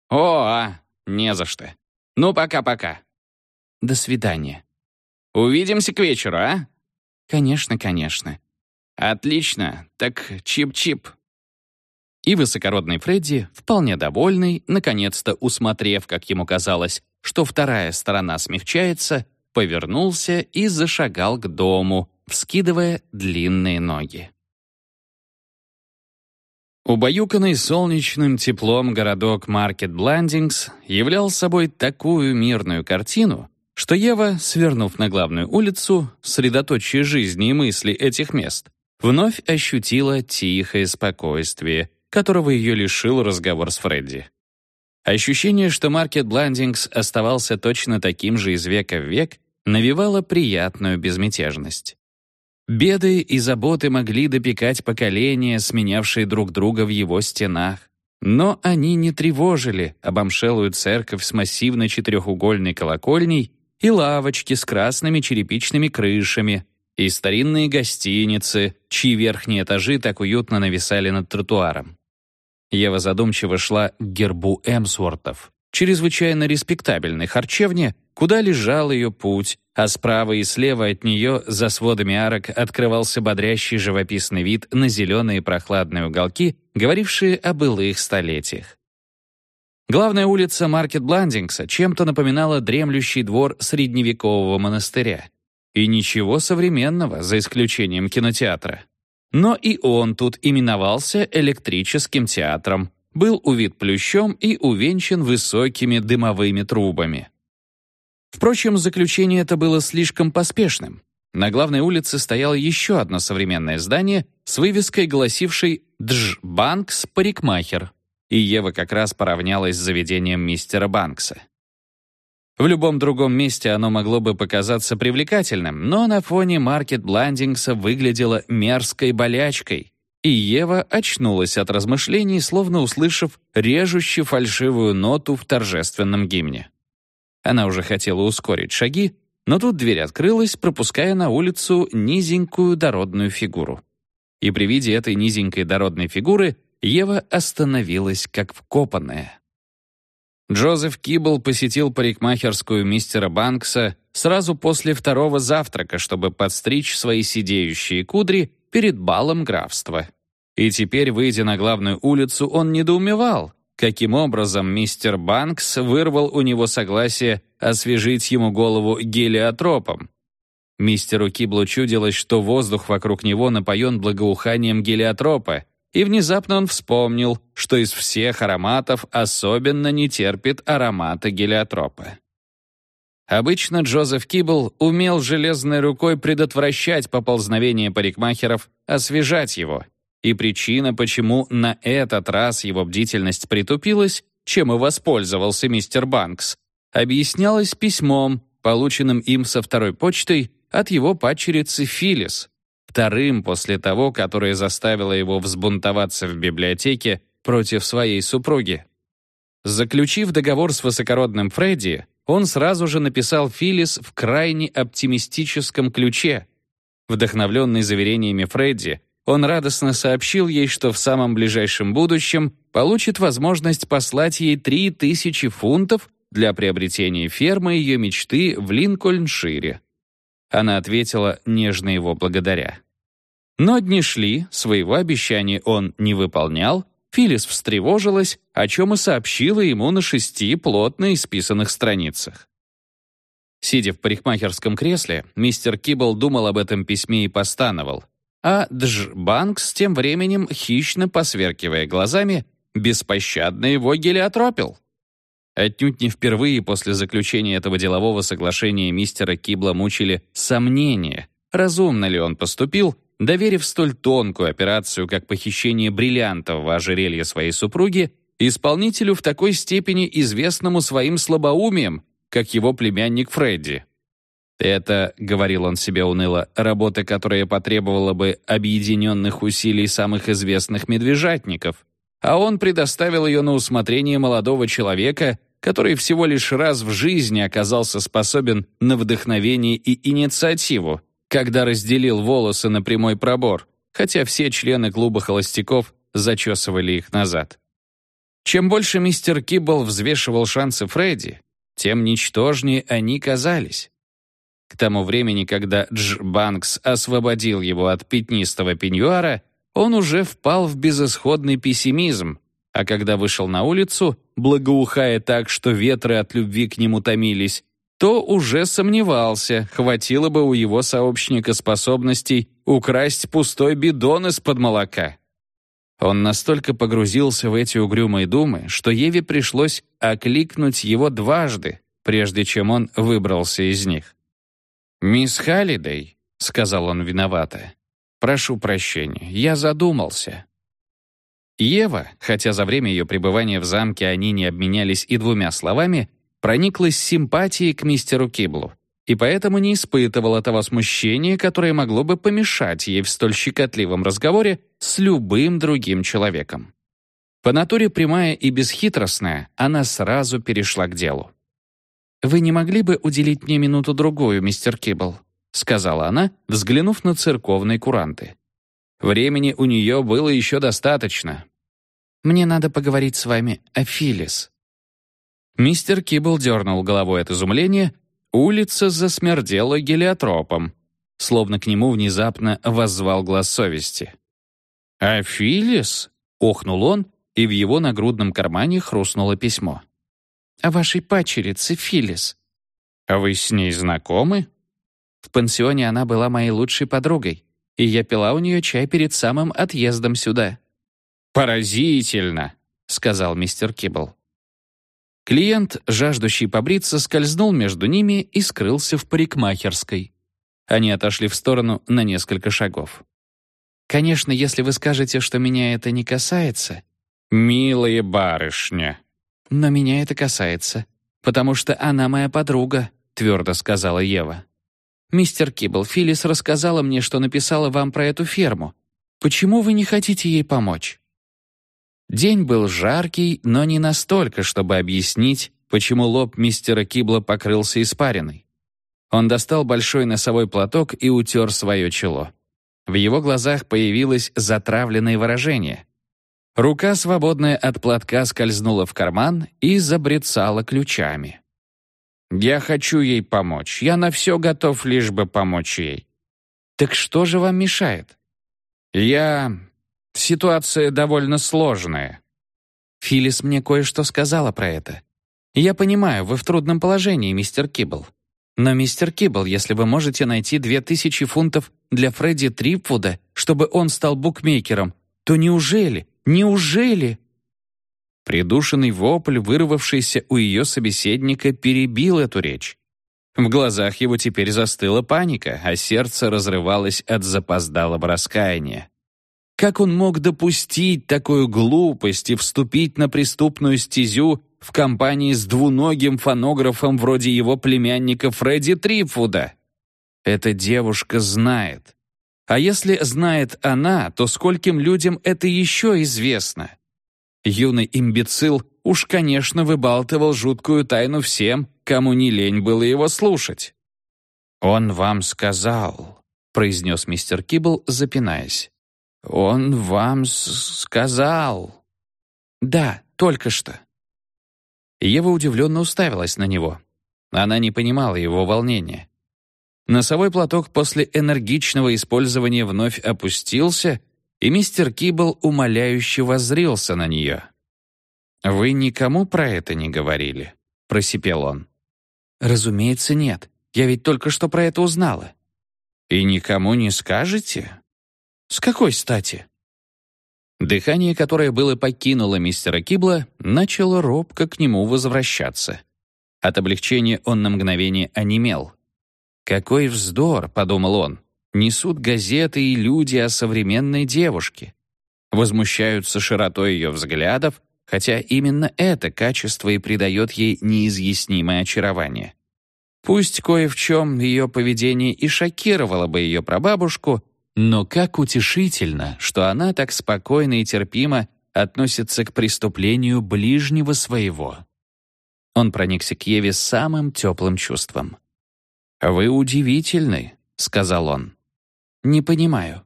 «О, а, не за что. Ну, пока-пока». «До свидания». «Увидимся к вечеру, а?» «Конечно, конечно». «Отлично. Так чип-чип». И высокородный Фредди, вполне довольный, наконец-то усмотрев, как ему казалось, что вторая сторона смягчается, повернулся и зашагал к дому, вскидывая длинные ноги. Убаюканный солнечным теплом городок Маркет Бландингс являл собой такую мирную картину, что Ева, свернув на главную улицу, средоточие жизни и мысли этих мест, вновь ощутила тихое спокойствие, которого ее лишил разговор с Фредди. Ощущение, что Маркет Бландингс оставался точно таким же из века в век, навевало приятную безмятежность. Беды и заботы могли допекать поколения, сменявшие друг друга в его стенах. Но они не тревожили обомшелую церковь с массивной четырехугольной колокольней и лавочки с красными черепичными крышами, и старинные гостиницы, чьи верхние этажи так уютно нависали над тротуаром. Ева задумчиво шла к гербу Эмсвортов, чрезвычайно респектабельной харчевне, куда лежал ее путь, а справа и слева от нее, за сводами арок, открывался бодрящий живописный вид на зеленые прохладные уголки, говорившие о былых столетиях. Главная улица Маркет Бландингса чем-то напоминала дремлющий двор средневекового монастыря. И ничего современного, за исключением кинотеатра. Но и он тут именовался электрическим театром, был увит плющом и увенчан высокими дымовыми трубами. Впрочем, заключение это было слишком поспешным. На главной улице стояло еще одно современное здание с вывеской, гласившей «Дж. Банкс парикмахер», и Ева как раз поравнялась с заведением мистера Банкса. В любом другом месте оно могло бы показаться привлекательным, но на фоне маркет Бландингса выглядело мерзкой болячкой, и Ева очнулась от размышлений, словно услышав режущую фальшивую ноту в торжественном гимне. Она уже хотела ускорить шаги, но тут дверь открылась, пропуская на улицу низенькую дородную фигуру. И при виде этой низенькой дородной фигуры Ева остановилась как вкопанная. Джозеф Кибл посетил парикмахерскую мистера Банкса сразу после второго завтрака, чтобы подстричь свои сидеющие кудри перед балом графства. И теперь, выйдя на главную улицу, он недоумевал, каким образом мистер Банкс вырвал у него согласие освежить ему голову гелиотропом. Мистеру Киблу чудилось, что воздух вокруг него напоен благоуханием гелиотропа, и внезапно он вспомнил, что из всех ароматов особенно не терпит аромата гелиотропа. Обычно Джозеф Кибл умел железной рукой предотвращать поползновение парикмахеров, освежать его. И причина, почему на этот раз его бдительность притупилась, чем и воспользовался мистер Банкс, объяснялась письмом, полученным им со второй почтой от его падчерицы Филлис, вторым после того, которое заставило его взбунтоваться в библиотеке против своей супруги. Заключив договор с высокородным Фредди, он сразу же написал Филлис в крайне оптимистическом ключе. Вдохновленный заверениями Фредди, он радостно сообщил ей, что в самом ближайшем будущем получит возможность послать ей 3000 фунтов для приобретения фермы ее мечты в Линкольншире. Она ответила, нежно его благодаря. Но дни шли, своего обещания он не выполнял, Филис встревожилась, о чем и сообщила ему на шести плотно исписанных страницах. Сидя в парикмахерском кресле, мистер Кибл думал об этом письме и постановал, а Дж. Банкс тем временем, хищно посверкивая глазами, беспощадно его гелиотропил. Отнюдь не впервые после заключения этого делового соглашения мистера Кибла мучили сомнения, разумно ли он поступил, доверив столь тонкую операцию, как похищение бриллиантового ожерелья своей супруги, исполнителю в такой степени известному своим слабоумием, как его племянник Фредди. Это, говорил он себе уныло, работа, которая потребовала бы объединенных усилий самых известных медвежатников, а он предоставил ее на усмотрение молодого человека, который всего лишь раз в жизни оказался способен на вдохновение и инициативу, когда разделил волосы на прямой пробор, хотя все члены клуба холостяков зачесывали их назад. Чем больше мистер Киббл взвешивал шансы Фредди, тем ничтожнее они казались. К тому времени, когда Дж. Банкс освободил его от пятнистого пеньюара, он уже впал в безысходный пессимизм, а когда вышел на улицу, благоухая так, что ветры от любви к нему томились, то уже сомневался, хватило бы у его сообщника способностей украсть пустой бидон из-под молока. Он настолько погрузился в эти угрюмые думы, что Еве пришлось окликнуть его дважды, прежде чем он выбрался из них. «Мисс Халлидей», — сказал он виновато, — «прошу прощения, я задумался». Ева, хотя за время ее пребывания в замке они не обменялись и двумя словами, прониклась симпатией к мистеру Киблу и поэтому не испытывала того смущения, которое могло бы помешать ей в столь щекотливом разговоре с любым другим человеком. По натуре прямая и бесхитростная, она сразу перешла к делу. «Вы не могли бы уделить мне минуту-другую, мистер Кибл?» — сказала она, взглянув на церковные куранты. Времени у нее было еще достаточно. «Мне надо поговорить с вами о Филлис». Мистер Кибл дернул головой от изумления, Улица засмердела гелиотропом, словно к нему внезапно воззвал глаз совести. «А Филис?» — охнул он, и в его нагрудном кармане хрустнуло письмо. «О вашей пачерице Филис». «А вы с ней знакомы?» В пансионе она была моей лучшей подругой, и я пила у нее чай перед самым отъездом сюда. «Поразительно!» — сказал мистер Кибл. Клиент, жаждущий побриться, скользнул между ними и скрылся в парикмахерской. Они отошли в сторону на несколько шагов. «Конечно, если вы скажете, что меня это не касается...» «Милая барышня!» «Но меня это касается, потому что она моя подруга», — твердо сказала Ева. «Мистер Кибл, Филлис рассказала мне, что написала вам про эту ферму. Почему вы не хотите ей помочь?» День был жаркий, но не настолько, чтобы объяснить, почему лоб мистера Кибла покрылся испариной. Он достал большой носовой платок и утер свое чело. В его глазах появилось затравленное выражение. Рука, свободная от платка, скользнула в карман и забрецала ключами. «Я хочу ей помочь. Я на все готов, лишь бы помочь ей». «Так что же вам мешает?» «Я... Ситуация довольно сложная. Филис мне кое-что сказала про это. Я понимаю, вы в трудном положении, мистер Кибл. Но, мистер Кибл, если вы можете найти две тысячи фунтов для Фредди Трипвуда, чтобы он стал букмекером, то неужели, неужели...» Придушенный вопль, вырвавшийся у ее собеседника, перебил эту речь. В глазах его теперь застыла паника, а сердце разрывалось от запоздалого раскаяния. Как он мог допустить такую глупость и вступить на преступную стезю в компании с двуногим фонографом вроде его племянника Фредди Трипфуда? Эта девушка знает. А если знает она, то скольким людям это еще известно? Юный имбецил уж, конечно, выбалтывал жуткую тайну всем, кому не лень было его слушать. «Он вам сказал», — произнес мистер Кибл, запинаясь. «Он вам сказал?» «Да, только что». Ева удивленно уставилась на него. Она не понимала его волнения. Носовой платок после энергичного использования вновь опустился, и мистер Кибл умоляюще воззрился на нее. «Вы никому про это не говорили?» — просипел он. «Разумеется, нет. Я ведь только что про это узнала». «И никому не скажете?» «С какой стати?» Дыхание, которое было покинуло мистера Кибла, начало робко к нему возвращаться. От облегчения он на мгновение онемел. «Какой вздор!» — подумал он. «Несут газеты и люди о современной девушке. Возмущаются широтой ее взглядов, хотя именно это качество и придает ей неизъяснимое очарование. Пусть кое в чем ее поведение и шокировало бы ее прабабушку, но как утешительно, что она так спокойно и терпимо относится к преступлению ближнего своего. Он проникся к Еве самым теплым чувством. «Вы удивительны», — сказал он. «Не понимаю».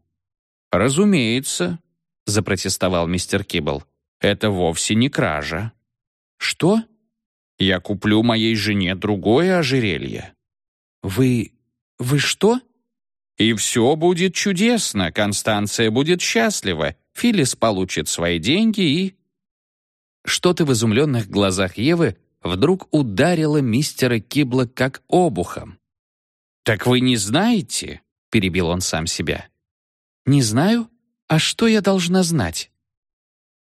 «Разумеется», — запротестовал мистер Кибл. «Это вовсе не кража». «Что?» «Я куплю моей жене другое ожерелье». «Вы... вы что?» «И все будет чудесно, Констанция будет счастлива, Филис получит свои деньги и...» Что-то в изумленных глазах Евы вдруг ударило мистера Кибла как обухом. «Так вы не знаете?» — перебил он сам себя. «Не знаю? А что я должна знать?»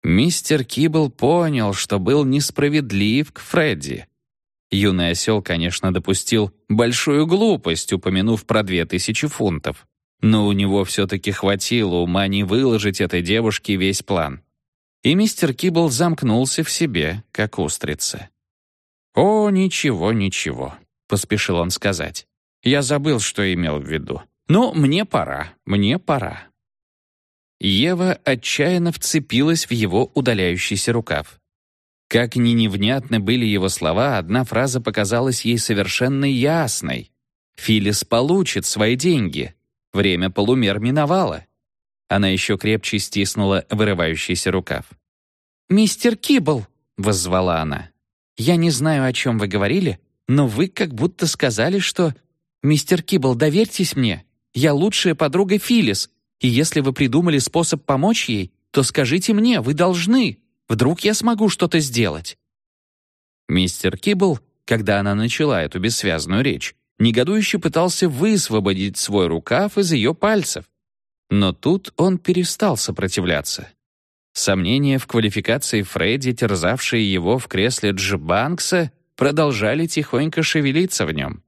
Мистер Кибл понял, что был несправедлив к Фредди. Юный осел, конечно, допустил большую глупость, упомянув про две тысячи фунтов. Но у него все-таки хватило ума не выложить этой девушке весь план. И мистер Кибл замкнулся в себе, как устрица. «О, ничего, ничего», — поспешил он сказать. «Я забыл, что имел в виду. Но мне пора, мне пора». Ева отчаянно вцепилась в его удаляющийся рукав. Как ни невнятны были его слова, одна фраза показалась ей совершенно ясной. «Филис получит свои деньги. Время полумер миновало». Она еще крепче стиснула вырывающийся рукав. «Мистер Кибл!» — воззвала она. Я не знаю, о чем вы говорили, но вы как будто сказали, что... Мистер Кибл, доверьтесь мне. Я лучшая подруга Филис, и если вы придумали способ помочь ей, то скажите мне, вы должны. Вдруг я смогу что-то сделать». Мистер Кибл, когда она начала эту бессвязную речь, негодующе пытался высвободить свой рукав из ее пальцев. Но тут он перестал сопротивляться. Сомнения в квалификации Фредди, терзавшие его в кресле Джбанкса, продолжали тихонько шевелиться в нем.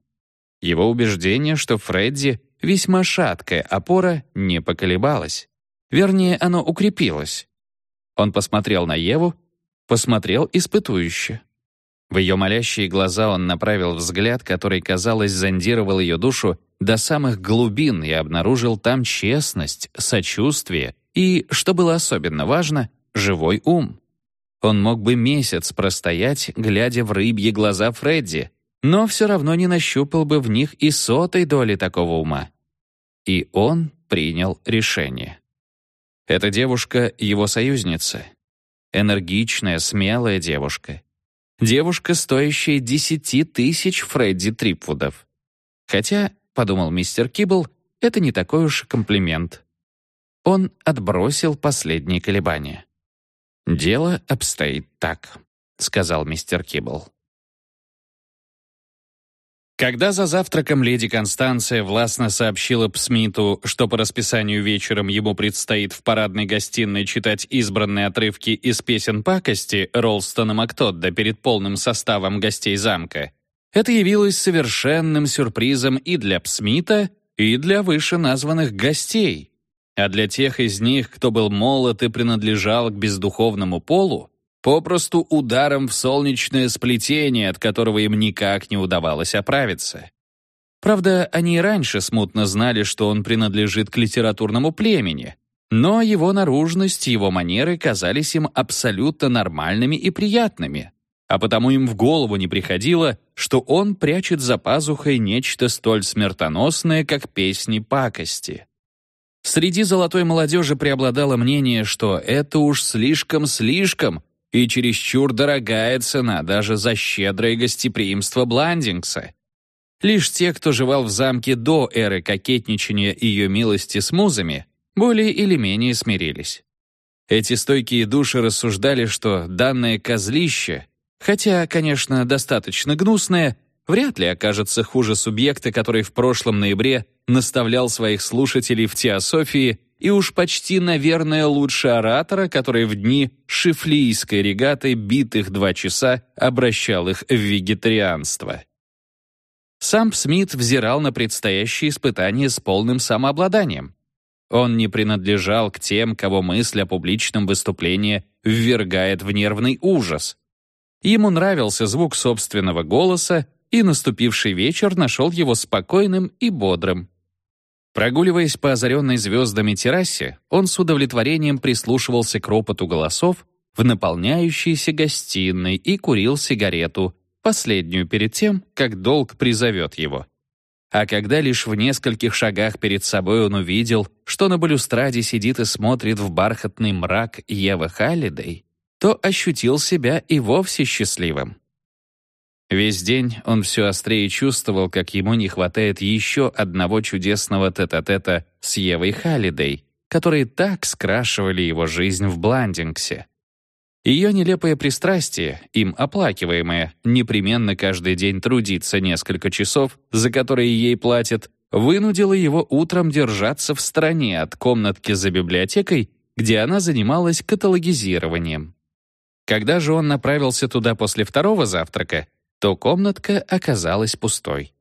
Его убеждение, что Фредди — весьма шаткая опора, не поколебалось. Вернее, оно укрепилось. Он посмотрел на Еву, посмотрел испытующе. В ее молящие глаза он направил взгляд, который, казалось, зондировал ее душу до самых глубин и обнаружил там честность, сочувствие и, что было особенно важно, живой ум. Он мог бы месяц простоять, глядя в рыбьи глаза Фредди, но все равно не нащупал бы в них и сотой доли такого ума. И он принял решение. Эта девушка — его союзница. Энергичная, смелая девушка. Девушка, стоящая десяти тысяч Фредди Трипвудов. Хотя, — подумал мистер Кибл, — это не такой уж комплимент. Он отбросил последние колебания. «Дело обстоит так», — сказал мистер Кибл. Когда за завтраком леди Констанция властно сообщила Псмиту, что по расписанию вечером ему предстоит в парадной гостиной читать избранные отрывки из песен пакости Ролстона Мактодда перед полным составом гостей замка, это явилось совершенным сюрпризом и для Псмита, и для вышеназванных гостей, а для тех из них, кто был молод и принадлежал к бездуховному полу, попросту ударом в солнечное сплетение, от которого им никак не удавалось оправиться. Правда, они и раньше смутно знали, что он принадлежит к литературному племени, но его наружность и его манеры казались им абсолютно нормальными и приятными, а потому им в голову не приходило, что он прячет за пазухой нечто столь смертоносное, как песни пакости. Среди золотой молодежи преобладало мнение, что это уж слишком-слишком, И чересчур дорогая цена даже за щедрое гостеприимство Бландингса. Лишь те, кто жевал в замке до эры кокетничания ее милости с музами, более или менее смирились. Эти стойкие души рассуждали, что данное козлище, хотя, конечно, достаточно гнусное, вряд ли окажется хуже субъекта, который в прошлом ноябре наставлял своих слушателей в теософии и уж почти, наверное, лучше оратора, который в дни шифлийской регаты битых два часа обращал их в вегетарианство. Сам Смит взирал на предстоящие испытания с полным самообладанием. Он не принадлежал к тем, кого мысль о публичном выступлении ввергает в нервный ужас. Ему нравился звук собственного голоса, и наступивший вечер нашел его спокойным и бодрым. Прогуливаясь по озаренной звездами террасе, он с удовлетворением прислушивался к ропоту голосов в наполняющейся гостиной и курил сигарету, последнюю перед тем, как долг призовет его. А когда лишь в нескольких шагах перед собой он увидел, что на балюстраде сидит и смотрит в бархатный мрак Ева Халлидей, то ощутил себя и вовсе счастливым. Весь день он все острее чувствовал, как ему не хватает еще одного чудесного тета-тета с Евой Халлидей, которые так скрашивали его жизнь в Бландингсе. Ее нелепое пристрастие, им оплакиваемое, непременно каждый день трудиться несколько часов, за которые ей платят, вынудило его утром держаться в стороне от комнатки за библиотекой, где она занималась каталогизированием. Когда же он направился туда после второго завтрака, то комнатка оказалась пустой.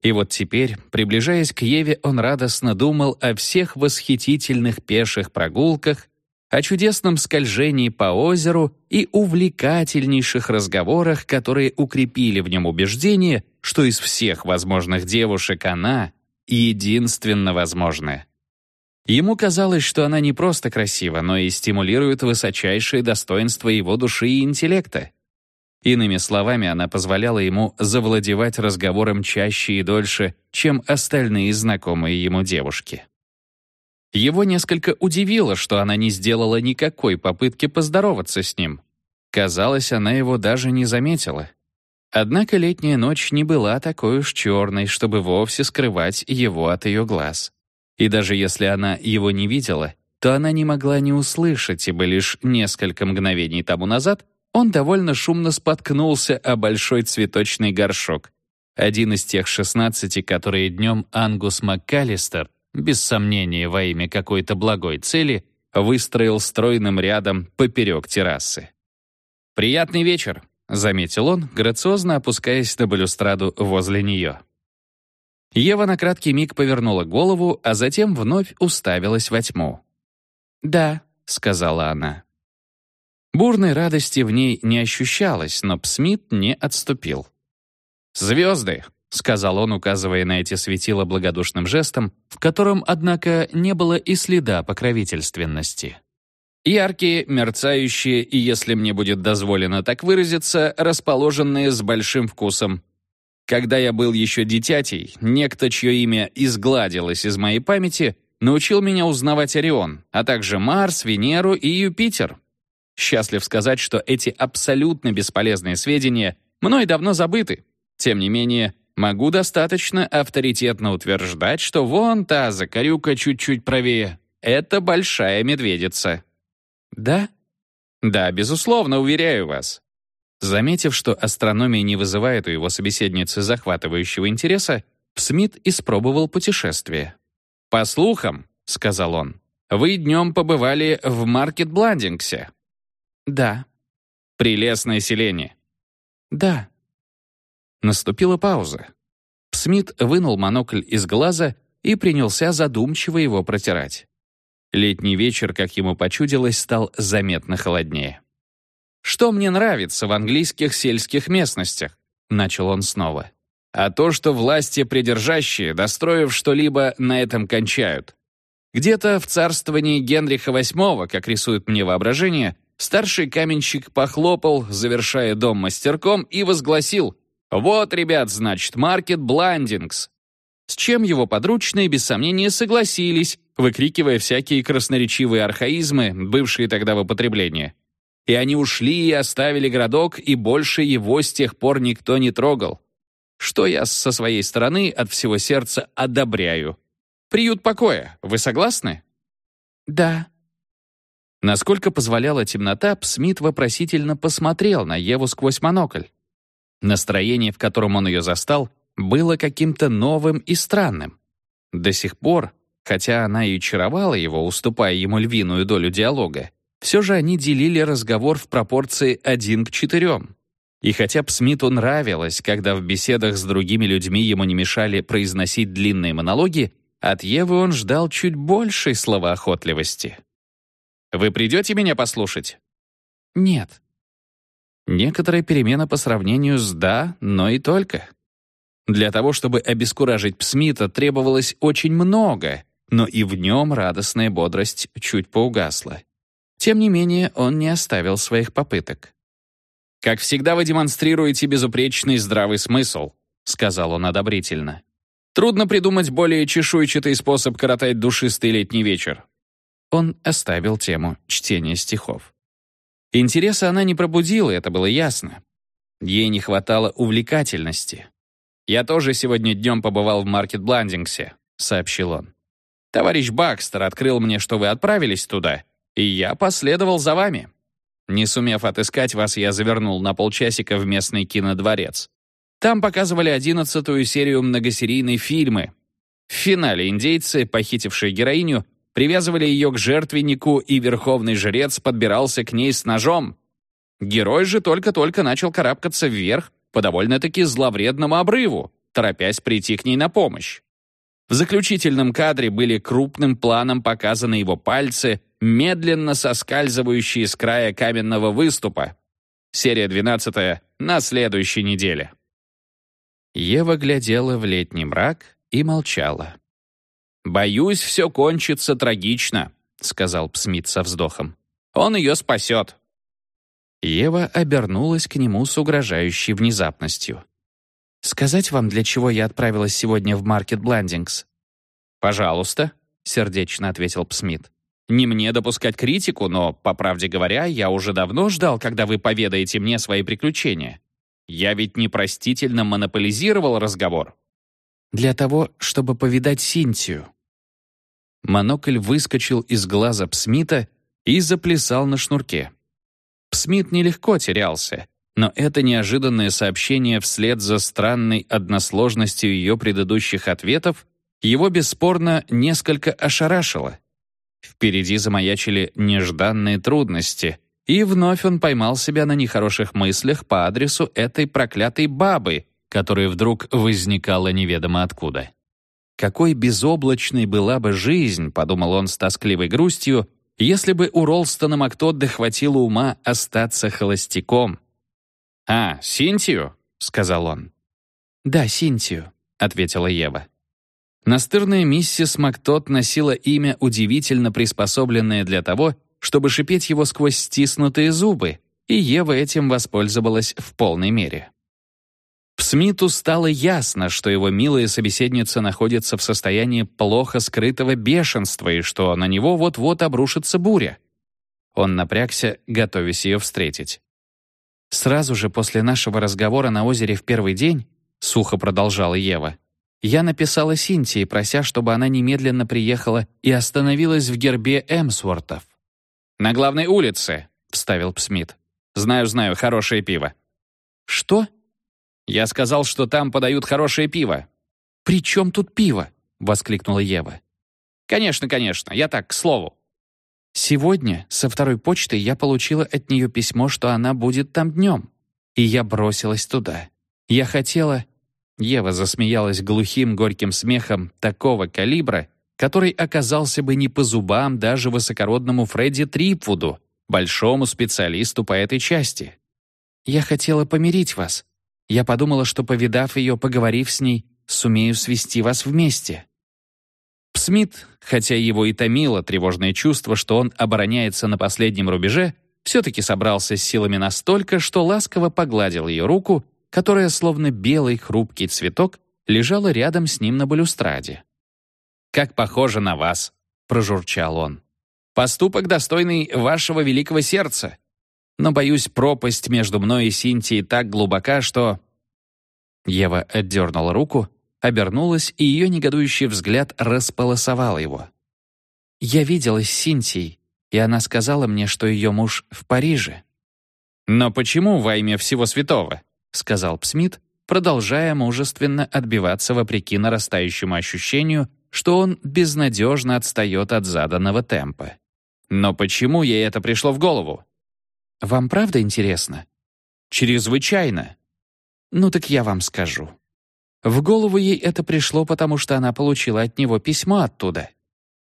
И вот теперь, приближаясь к Еве, он радостно думал о всех восхитительных пеших прогулках, о чудесном скольжении по озеру и увлекательнейших разговорах, которые укрепили в нем убеждение, что из всех возможных девушек она — единственно возможная. Ему казалось, что она не просто красива, но и стимулирует высочайшие достоинства его души и интеллекта. Иными словами, она позволяла ему завладевать разговором чаще и дольше, чем остальные знакомые ему девушки. Его несколько удивило, что она не сделала никакой попытки поздороваться с ним. Казалось, она его даже не заметила. Однако летняя ночь не была такой уж черной, чтобы вовсе скрывать его от ее глаз. И даже если она его не видела, то она не могла не услышать, ибо лишь несколько мгновений тому назад он довольно шумно споткнулся о большой цветочный горшок. Один из тех шестнадцати, которые днем Ангус МакКаллистер без сомнения во имя какой-то благой цели, выстроил стройным рядом поперек террасы. «Приятный вечер», — заметил он, грациозно опускаясь на балюстраду возле нее. Ева на краткий миг повернула голову, а затем вновь уставилась во тьму. «Да», — сказала она. Бурной радости в ней не ощущалось, но Псмит не отступил. «Звезды», — сказал он, указывая на эти светила благодушным жестом, в котором, однако, не было и следа покровительственности. Яркие, мерцающие и, если мне будет дозволено так выразиться, расположенные с большим вкусом. Когда я был еще дитятей, некто, чье имя изгладилось из моей памяти, научил меня узнавать Орион, а также Марс, Венеру и Юпитер. Счастлив сказать, что эти абсолютно бесполезные сведения мной давно забыты. Тем не менее, Могу достаточно авторитетно утверждать, что вон та закорюка чуть-чуть правее. Это большая медведица. Да? Да, безусловно, уверяю вас. Заметив, что астрономия не вызывает у его собеседницы захватывающего интереса, Смит испробовал путешествие. «По слухам», — сказал он, — «вы днем побывали в Маркет-Бландингсе». «Да». «Прелестное селение». «Да». Наступила пауза. Смит вынул монокль из глаза и принялся задумчиво его протирать. Летний вечер, как ему почудилось, стал заметно холоднее. «Что мне нравится в английских сельских местностях?» — начал он снова. «А то, что власти придержащие, достроив что-либо, на этом кончают. Где-то в царствовании Генриха VIII, как рисует мне воображение, старший каменщик похлопал, завершая дом мастерком, и возгласил вот, ребят, значит, маркет Бландингс. С чем его подручные, без сомнения, согласились, выкрикивая всякие красноречивые архаизмы, бывшие тогда в употреблении. и они ушли и оставили городок, и больше его с тех пор никто не трогал. Что я со своей стороны от всего сердца одобряю. Приют покоя, вы согласны? Да. Насколько позволяла темнота, Смит вопросительно посмотрел на Еву сквозь монокль. Настроение, в котором он ее застал, было каким-то новым и странным. До сих пор, хотя она и чаровала его, уступая ему львиную долю диалога, все же они делили разговор в пропорции один к четырем. И хотя Псмиту нравилось, когда в беседах с другими людьми ему не мешали произносить длинные монологи, от Евы он ждал чуть большей словоохотливости. «Вы придете меня послушать?» «Нет». Некоторая перемена по сравнению с «да», но и только. Для того, чтобы обескуражить Псмита, требовалось очень много, но и в нем радостная бодрость чуть поугасла. Тем не менее, он не оставил своих попыток. «Как всегда вы демонстрируете безупречный здравый смысл», — сказал он одобрительно. «Трудно придумать более чешуйчатый способ коротать душистый летний вечер». Он оставил тему чтения стихов. Интереса она не пробудила, это было ясно. Ей не хватало увлекательности. «Я тоже сегодня днем побывал в Маркет Бландингсе», — сообщил он. «Товарищ Бакстер открыл мне, что вы отправились туда, и я последовал за вами. Не сумев отыскать вас, я завернул на полчасика в местный кинодворец. Там показывали одиннадцатую серию многосерийной фильмы. В финале индейцы, похитившие героиню, привязывали ее к жертвеннику, и верховный жрец подбирался к ней с ножом. Герой же только-только начал карабкаться вверх по довольно-таки зловредному обрыву, торопясь прийти к ней на помощь. В заключительном кадре были крупным планом показаны его пальцы, медленно соскальзывающие с края каменного выступа. Серия 12 на следующей неделе. Ева глядела в летний мрак и молчала. «Боюсь, все кончится трагично», — сказал Псмит со вздохом. «Он ее спасет». Ева обернулась к нему с угрожающей внезапностью. «Сказать вам, для чего я отправилась сегодня в Маркет Бландингс?» «Пожалуйста», — сердечно ответил Псмит. Не мне допускать критику, но, по правде говоря, я уже давно ждал, когда вы поведаете мне свои приключения. Я ведь непростительно монополизировал разговор. Для того, чтобы повидать Синтию. Монокль выскочил из глаза Псмита и заплясал на шнурке. Псмит нелегко терялся, но это неожиданное сообщение вслед за странной односложностью ее предыдущих ответов его бесспорно несколько ошарашило. Впереди замаячили нежданные трудности, и вновь он поймал себя на нехороших мыслях по адресу этой проклятой бабы, которая вдруг возникала неведомо откуда. Какой безоблачной была бы жизнь, подумал он с тоскливой грустью, если бы у Ролстона Мактодда хватило ума остаться холостяком. «А, Синтию?» — сказал он. «Да, Синтию», — ответила Ева. Настырная миссис Мактот носила имя, удивительно приспособленное для того, чтобы шипеть его сквозь стиснутые зубы, и Ева этим воспользовалась в полной мере. Смиту стало ясно, что его милая собеседница находится в состоянии плохо скрытого бешенства и что на него вот-вот обрушится буря. Он напрягся, готовясь ее встретить. «Сразу же после нашего разговора на озере в первый день», — сухо продолжала Ева, я написала Синтии, прося, чтобы она немедленно приехала и остановилась в гербе Эмсвортов. «На главной улице», — вставил Псмит. «Знаю, знаю, хорошее пиво». «Что?» «Я сказал, что там подают хорошее пиво». «При чем тут пиво?» — воскликнула Ева. «Конечно, конечно, я так, к слову». «Сегодня со второй почты я получила от нее письмо, что она будет там днем. И я бросилась туда. Я хотела...» Ева засмеялась глухим горьким смехом такого калибра, который оказался бы не по зубам даже высокородному Фредди Трипвуду, большому специалисту по этой части. «Я хотела помирить вас. Я подумала, что, повидав ее, поговорив с ней, сумею свести вас вместе». Смит, хотя его и томило тревожное чувство, что он обороняется на последнем рубеже, все-таки собрался с силами настолько, что ласково погладил ее руку которая, словно белый хрупкий цветок, лежала рядом с ним на балюстраде. «Как похоже на вас», — прожурчал он. «Поступок, достойный вашего великого сердца. Но, боюсь, пропасть между мной и Синтией так глубока, что...» Ева отдернула руку, обернулась, и ее негодующий взгляд располосовал его. «Я виделась с Синтией, и она сказала мне, что ее муж в Париже». «Но почему во имя всего святого?» — сказал Псмит, продолжая мужественно отбиваться вопреки нарастающему ощущению, что он безнадежно отстает от заданного темпа. «Но почему ей это пришло в голову?» «Вам правда интересно?» «Чрезвычайно». «Ну так я вам скажу. В голову ей это пришло, потому что она получила от него письмо оттуда.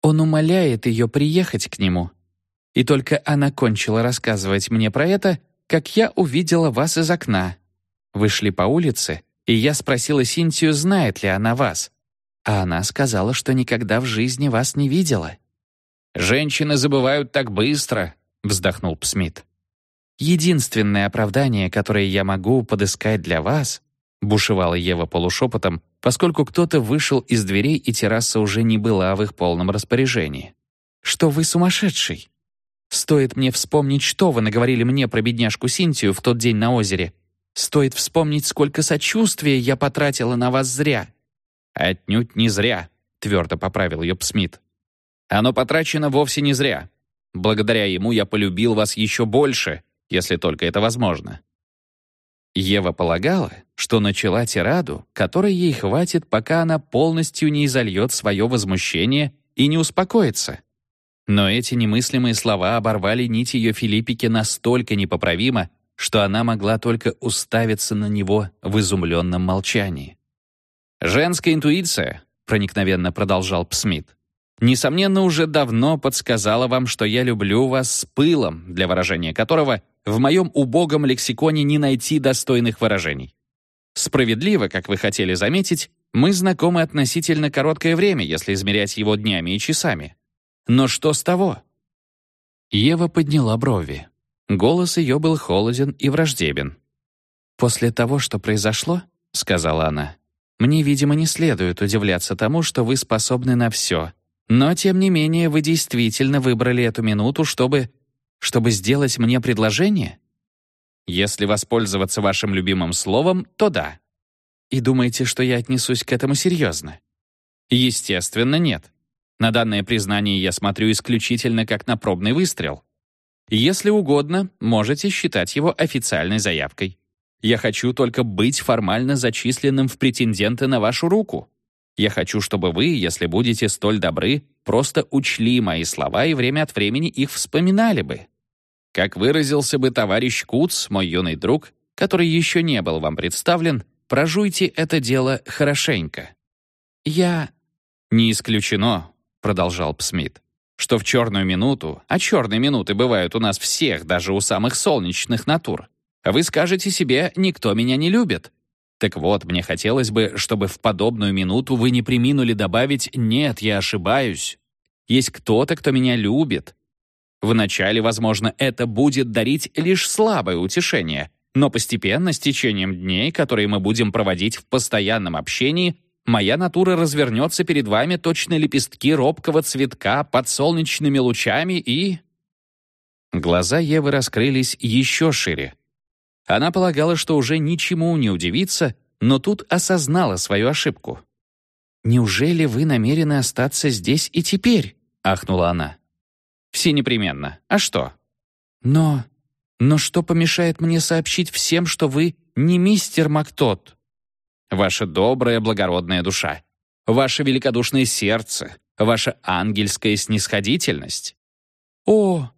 Он умоляет ее приехать к нему. И только она кончила рассказывать мне про это, как я увидела вас из окна. Вы шли по улице, и я спросила Синтию, знает ли она вас. А она сказала, что никогда в жизни вас не видела. «Женщины забывают так быстро», — вздохнул Псмит. «Единственное оправдание, которое я могу подыскать для вас, бушевала Ева полушепотом, поскольку кто-то вышел из дверей, и терраса уже не была в их полном распоряжении. «Что вы сумасшедший? Стоит мне вспомнить, что вы наговорили мне про бедняжку Синтию в тот день на озере. Стоит вспомнить, сколько сочувствия я потратила на вас зря». «Отнюдь не зря», — твердо поправил ее Псмит. «Оно потрачено вовсе не зря. Благодаря ему я полюбил вас еще больше, если только это возможно. Ева полагала, что начала тираду, которой ей хватит, пока она полностью не изольет свое возмущение и не успокоится. Но эти немыслимые слова оборвали нить ее Филиппике настолько непоправимо, что она могла только уставиться на него в изумленном молчании. «Женская интуиция», — проникновенно продолжал Псмит, «несомненно, уже давно подсказала вам, что я люблю вас с пылом, для выражения которого в моем убогом лексиконе не найти достойных выражений. Справедливо, как вы хотели заметить, мы знакомы относительно короткое время, если измерять его днями и часами. Но что с того? Ева подняла брови. Голос ее был холоден и враждебен. «После того, что произошло, — сказала она, — мне, видимо, не следует удивляться тому, что вы способны на все. Но, тем не менее, вы действительно выбрали эту минуту, чтобы чтобы сделать мне предложение? Если воспользоваться вашим любимым словом, то да. И думаете, что я отнесусь к этому серьезно? Естественно, нет. На данное признание я смотрю исключительно как на пробный выстрел. Если угодно, можете считать его официальной заявкой. Я хочу только быть формально зачисленным в претенденты на вашу руку. Я хочу, чтобы вы, если будете столь добры, просто учли мои слова и время от времени их вспоминали бы. Как выразился бы товарищ Куц, мой юный друг, который еще не был вам представлен, прожуйте это дело хорошенько. Я... Не исключено, продолжал Псмит, что в черную минуту, а черные минуты бывают у нас всех, даже у самых солнечных натур, вы скажете себе «никто меня не любит». Так вот, мне хотелось бы, чтобы в подобную минуту вы не приминули добавить «нет, я ошибаюсь». Есть кто-то, кто меня любит, Вначале, возможно, это будет дарить лишь слабое утешение, но постепенно, с течением дней, которые мы будем проводить в постоянном общении, моя натура развернется перед вами точно лепестки робкого цветка под солнечными лучами и... Глаза Евы раскрылись еще шире. Она полагала, что уже ничему не удивится, но тут осознала свою ошибку. «Неужели вы намерены остаться здесь и теперь?» — ахнула она. Все непременно. А что? Но... Но что помешает мне сообщить всем, что вы не мистер Мактот? Ваша добрая, благородная душа. Ваше великодушное сердце. Ваша ангельская снисходительность. О,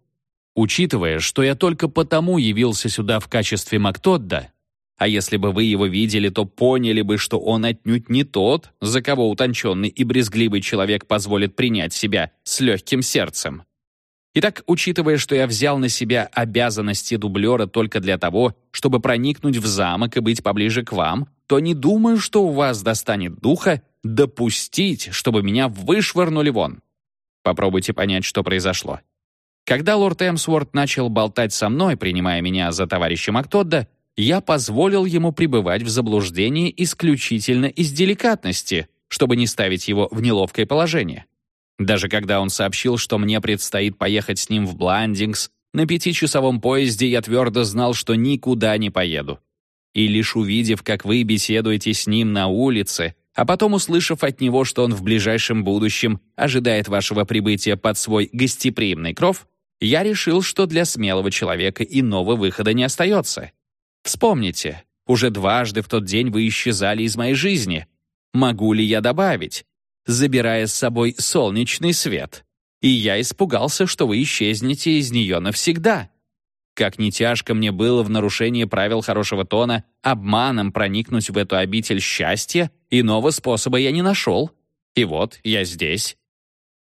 учитывая, что я только потому явился сюда в качестве Мактодда, а если бы вы его видели, то поняли бы, что он отнюдь не тот, за кого утонченный и брезгливый человек позволит принять себя с легким сердцем. Итак, учитывая, что я взял на себя обязанности дублера только для того, чтобы проникнуть в замок и быть поближе к вам, то не думаю, что у вас достанет духа допустить, чтобы меня вышвырнули вон. Попробуйте понять, что произошло. Когда лорд Эмсворт начал болтать со мной, принимая меня за товарища Мактодда, я позволил ему пребывать в заблуждении исключительно из деликатности, чтобы не ставить его в неловкое положение. Даже когда он сообщил, что мне предстоит поехать с ним в Бландингс, На пятичасовом поезде я твердо знал, что никуда не поеду. И лишь увидев, как вы беседуете с ним на улице, а потом услышав от него, что он в ближайшем будущем ожидает вашего прибытия под свой гостеприимный кров, я решил, что для смелого человека иного выхода не остается. Вспомните, уже дважды в тот день вы исчезали из моей жизни. Могу ли я добавить? Забирая с собой солнечный свет. И я испугался, что вы исчезнете из нее навсегда. Как не тяжко мне было в нарушении правил хорошего тона обманом проникнуть в эту обитель счастья, иного способа я не нашел. И вот я здесь.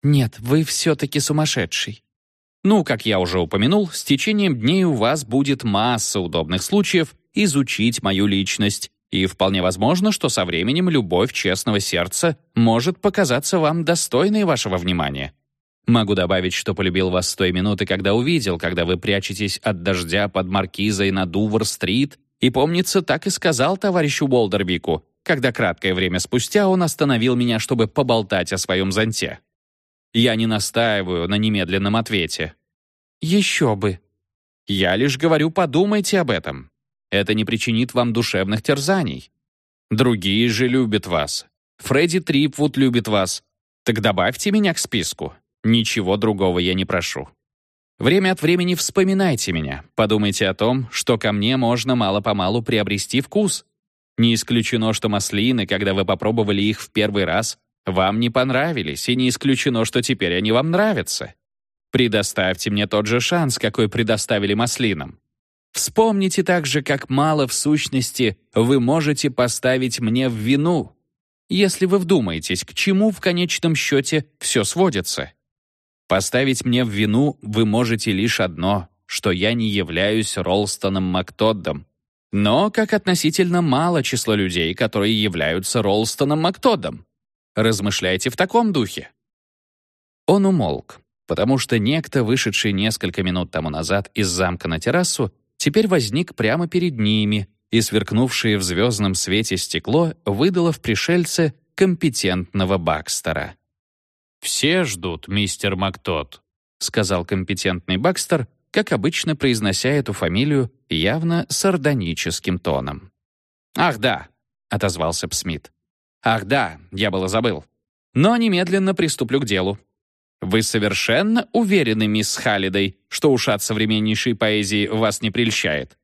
Нет, вы все-таки сумасшедший. Ну, как я уже упомянул, с течением дней у вас будет масса удобных случаев изучить мою личность, и вполне возможно, что со временем любовь честного сердца может показаться вам достойной вашего внимания. Могу добавить, что полюбил вас с той минуты, когда увидел, когда вы прячетесь от дождя под маркизой на Дувр-стрит, и, помнится, так и сказал товарищу Уолдербику, когда краткое время спустя он остановил меня, чтобы поболтать о своем зонте. Я не настаиваю на немедленном ответе. Еще бы. Я лишь говорю, подумайте об этом. Это не причинит вам душевных терзаний. Другие же любят вас. Фредди Трипвуд любит вас. Так добавьте меня к списку. Ничего другого я не прошу. Время от времени вспоминайте меня. Подумайте о том, что ко мне можно мало-помалу приобрести вкус. Не исключено, что маслины, когда вы попробовали их в первый раз, вам не понравились, и не исключено, что теперь они вам нравятся. Предоставьте мне тот же шанс, какой предоставили маслинам. Вспомните также, как мало в сущности вы можете поставить мне в вину, если вы вдумаетесь, к чему в конечном счете все сводится. Поставить мне в вину вы можете лишь одно, что я не являюсь Ролстоном Мактоддом. Но как относительно мало число людей, которые являются Ролстоном Мактоддом. Размышляйте в таком духе». Он умолк, потому что некто, вышедший несколько минут тому назад из замка на террасу, теперь возник прямо перед ними, и сверкнувшее в звездном свете стекло выдало в пришельце компетентного Бакстера. «Все ждут, мистер Мактот», — сказал компетентный Бакстер, как обычно произнося эту фамилию явно сардоническим тоном. «Ах да», — отозвался Псмит. Ах да, я было забыл. Но немедленно приступлю к делу. Вы совершенно уверены, мисс Халлидей, что ушат современнейшей поэзии вас не прельщает?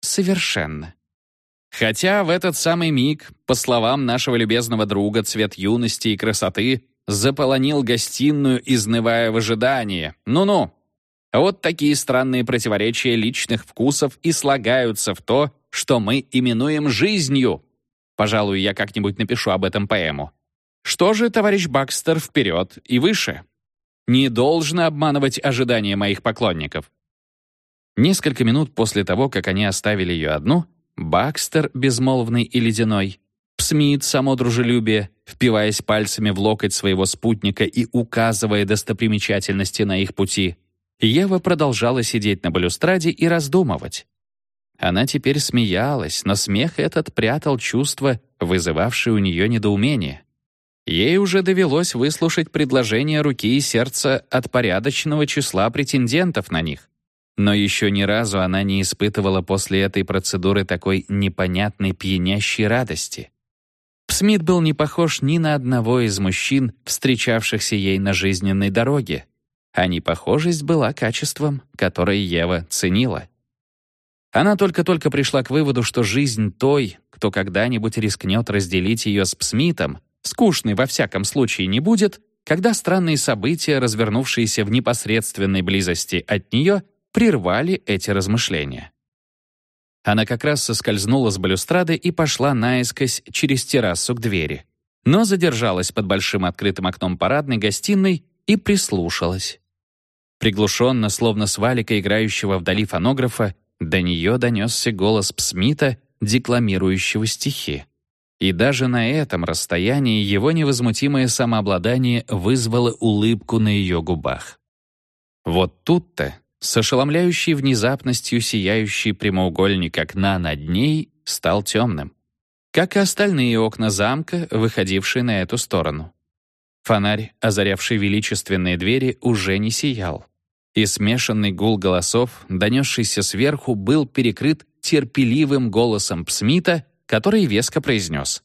Совершенно. Хотя в этот самый миг, по словам нашего любезного друга, цвет юности и красоты заполонил гостиную, изнывая в ожидании. Ну-ну. Вот такие странные противоречия личных вкусов и слагаются в то, что мы именуем жизнью. Пожалуй, я как-нибудь напишу об этом поэму. Что же, товарищ Бакстер, вперед и выше? Не должно обманывать ожидания моих поклонников. Несколько минут после того, как они оставили ее одну, Бакстер, безмолвный и ледяной, Псмит, само дружелюбие, впиваясь пальцами в локоть своего спутника и указывая достопримечательности на их пути, Ева продолжала сидеть на балюстраде и раздумывать. Она теперь смеялась, но смех этот прятал чувство, вызывавшее у нее недоумение. Ей уже довелось выслушать предложение руки и сердца от порядочного числа претендентов на них. Но еще ни разу она не испытывала после этой процедуры такой непонятной пьянящей радости. Смит был не похож ни на одного из мужчин, встречавшихся ей на жизненной дороге, а непохожесть была качеством, которое Ева ценила. Она только-только пришла к выводу, что жизнь той, кто когда-нибудь рискнет разделить ее с Псмитом, скучной во всяком случае не будет, когда странные события, развернувшиеся в непосредственной близости от нее, прервали эти размышления. Она как раз соскользнула с балюстрады и пошла наискось через террасу к двери, но задержалась под большим открытым окном парадной гостиной и прислушалась. Приглушенно, словно с валика играющего вдали фонографа, до нее донесся голос Псмита, декламирующего стихи. И даже на этом расстоянии его невозмутимое самообладание вызвало улыбку на ее губах. Вот тут-то, с ошеломляющей внезапностью сияющий прямоугольник окна над ней стал темным, как и остальные окна замка, выходившие на эту сторону. Фонарь, озарявший величественные двери, уже не сиял. и смешанный гул голосов, донесшийся сверху, был перекрыт терпеливым голосом Псмита, который веско произнес.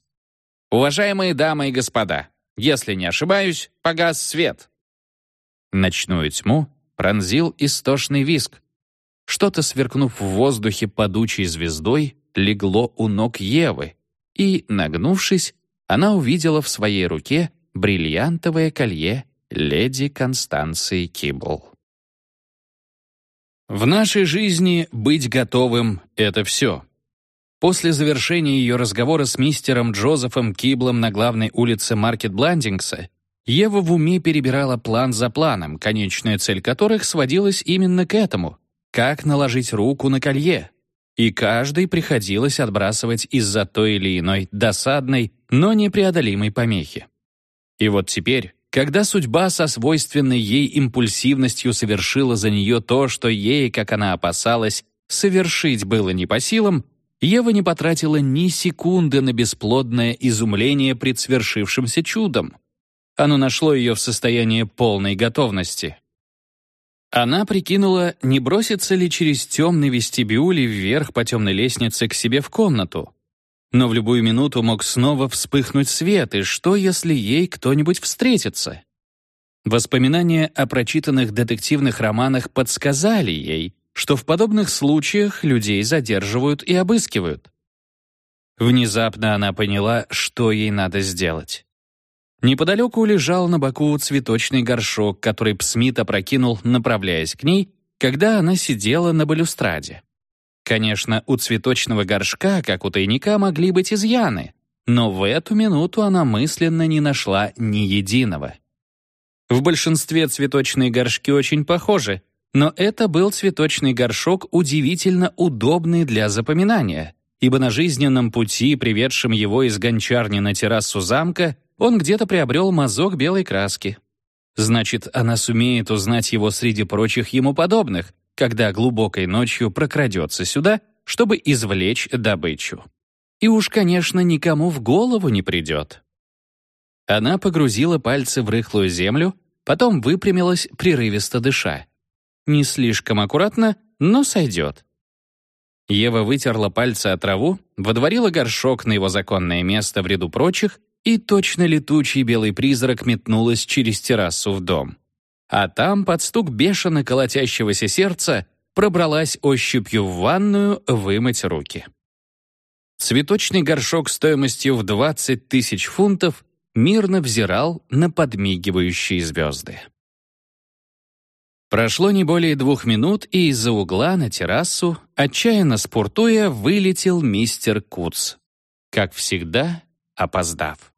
«Уважаемые дамы и господа, если не ошибаюсь, погас свет». Ночную тьму пронзил истошный виск. Что-то, сверкнув в воздухе падучей звездой, легло у ног Евы, и, нагнувшись, она увидела в своей руке бриллиантовое колье леди Констанции Кибл. В нашей жизни быть готовым — это все. После завершения ее разговора с мистером Джозефом Киблом на главной улице Маркет Бландингса, Ева в уме перебирала план за планом, конечная цель которых сводилась именно к этому — как наложить руку на колье. И каждой приходилось отбрасывать из-за той или иной досадной, но непреодолимой помехи. И вот теперь, когда судьба со свойственной ей импульсивностью совершила за нее то, что ей, как она опасалась, совершить было не по силам, Ева не потратила ни секунды на бесплодное изумление пред свершившимся чудом. Оно нашло ее в состоянии полной готовности. Она прикинула, не бросится ли через темный вестибюль и вверх по темной лестнице к себе в комнату, но в любую минуту мог снова вспыхнуть свет, и что, если ей кто-нибудь встретится? Воспоминания о прочитанных детективных романах подсказали ей, что в подобных случаях людей задерживают и обыскивают. Внезапно она поняла, что ей надо сделать. Неподалеку лежал на боку цветочный горшок, который Псмит опрокинул, направляясь к ней, когда она сидела на балюстраде. Конечно, у цветочного горшка, как у тайника, могли быть изъяны, но в эту минуту она мысленно не нашла ни единого. В большинстве цветочные горшки очень похожи, но это был цветочный горшок, удивительно удобный для запоминания, ибо на жизненном пути, приведшем его из гончарни на террасу замка, он где-то приобрел мазок белой краски. Значит, она сумеет узнать его среди прочих ему подобных, когда глубокой ночью прокрадется сюда, чтобы извлечь добычу. И уж, конечно, никому в голову не придет. Она погрузила пальцы в рыхлую землю, потом выпрямилась, прерывисто дыша. Не слишком аккуратно, но сойдет. Ева вытерла пальцы о траву, водворила горшок на его законное место в ряду прочих, и точно летучий белый призрак метнулась через террасу в дом а там под стук бешено колотящегося сердца пробралась ощупью в ванную вымыть руки. Цветочный горшок стоимостью в 20 тысяч фунтов мирно взирал на подмигивающие звезды. Прошло не более двух минут, и из-за угла на террасу, отчаянно спортуя, вылетел мистер Куц. Как всегда, опоздав.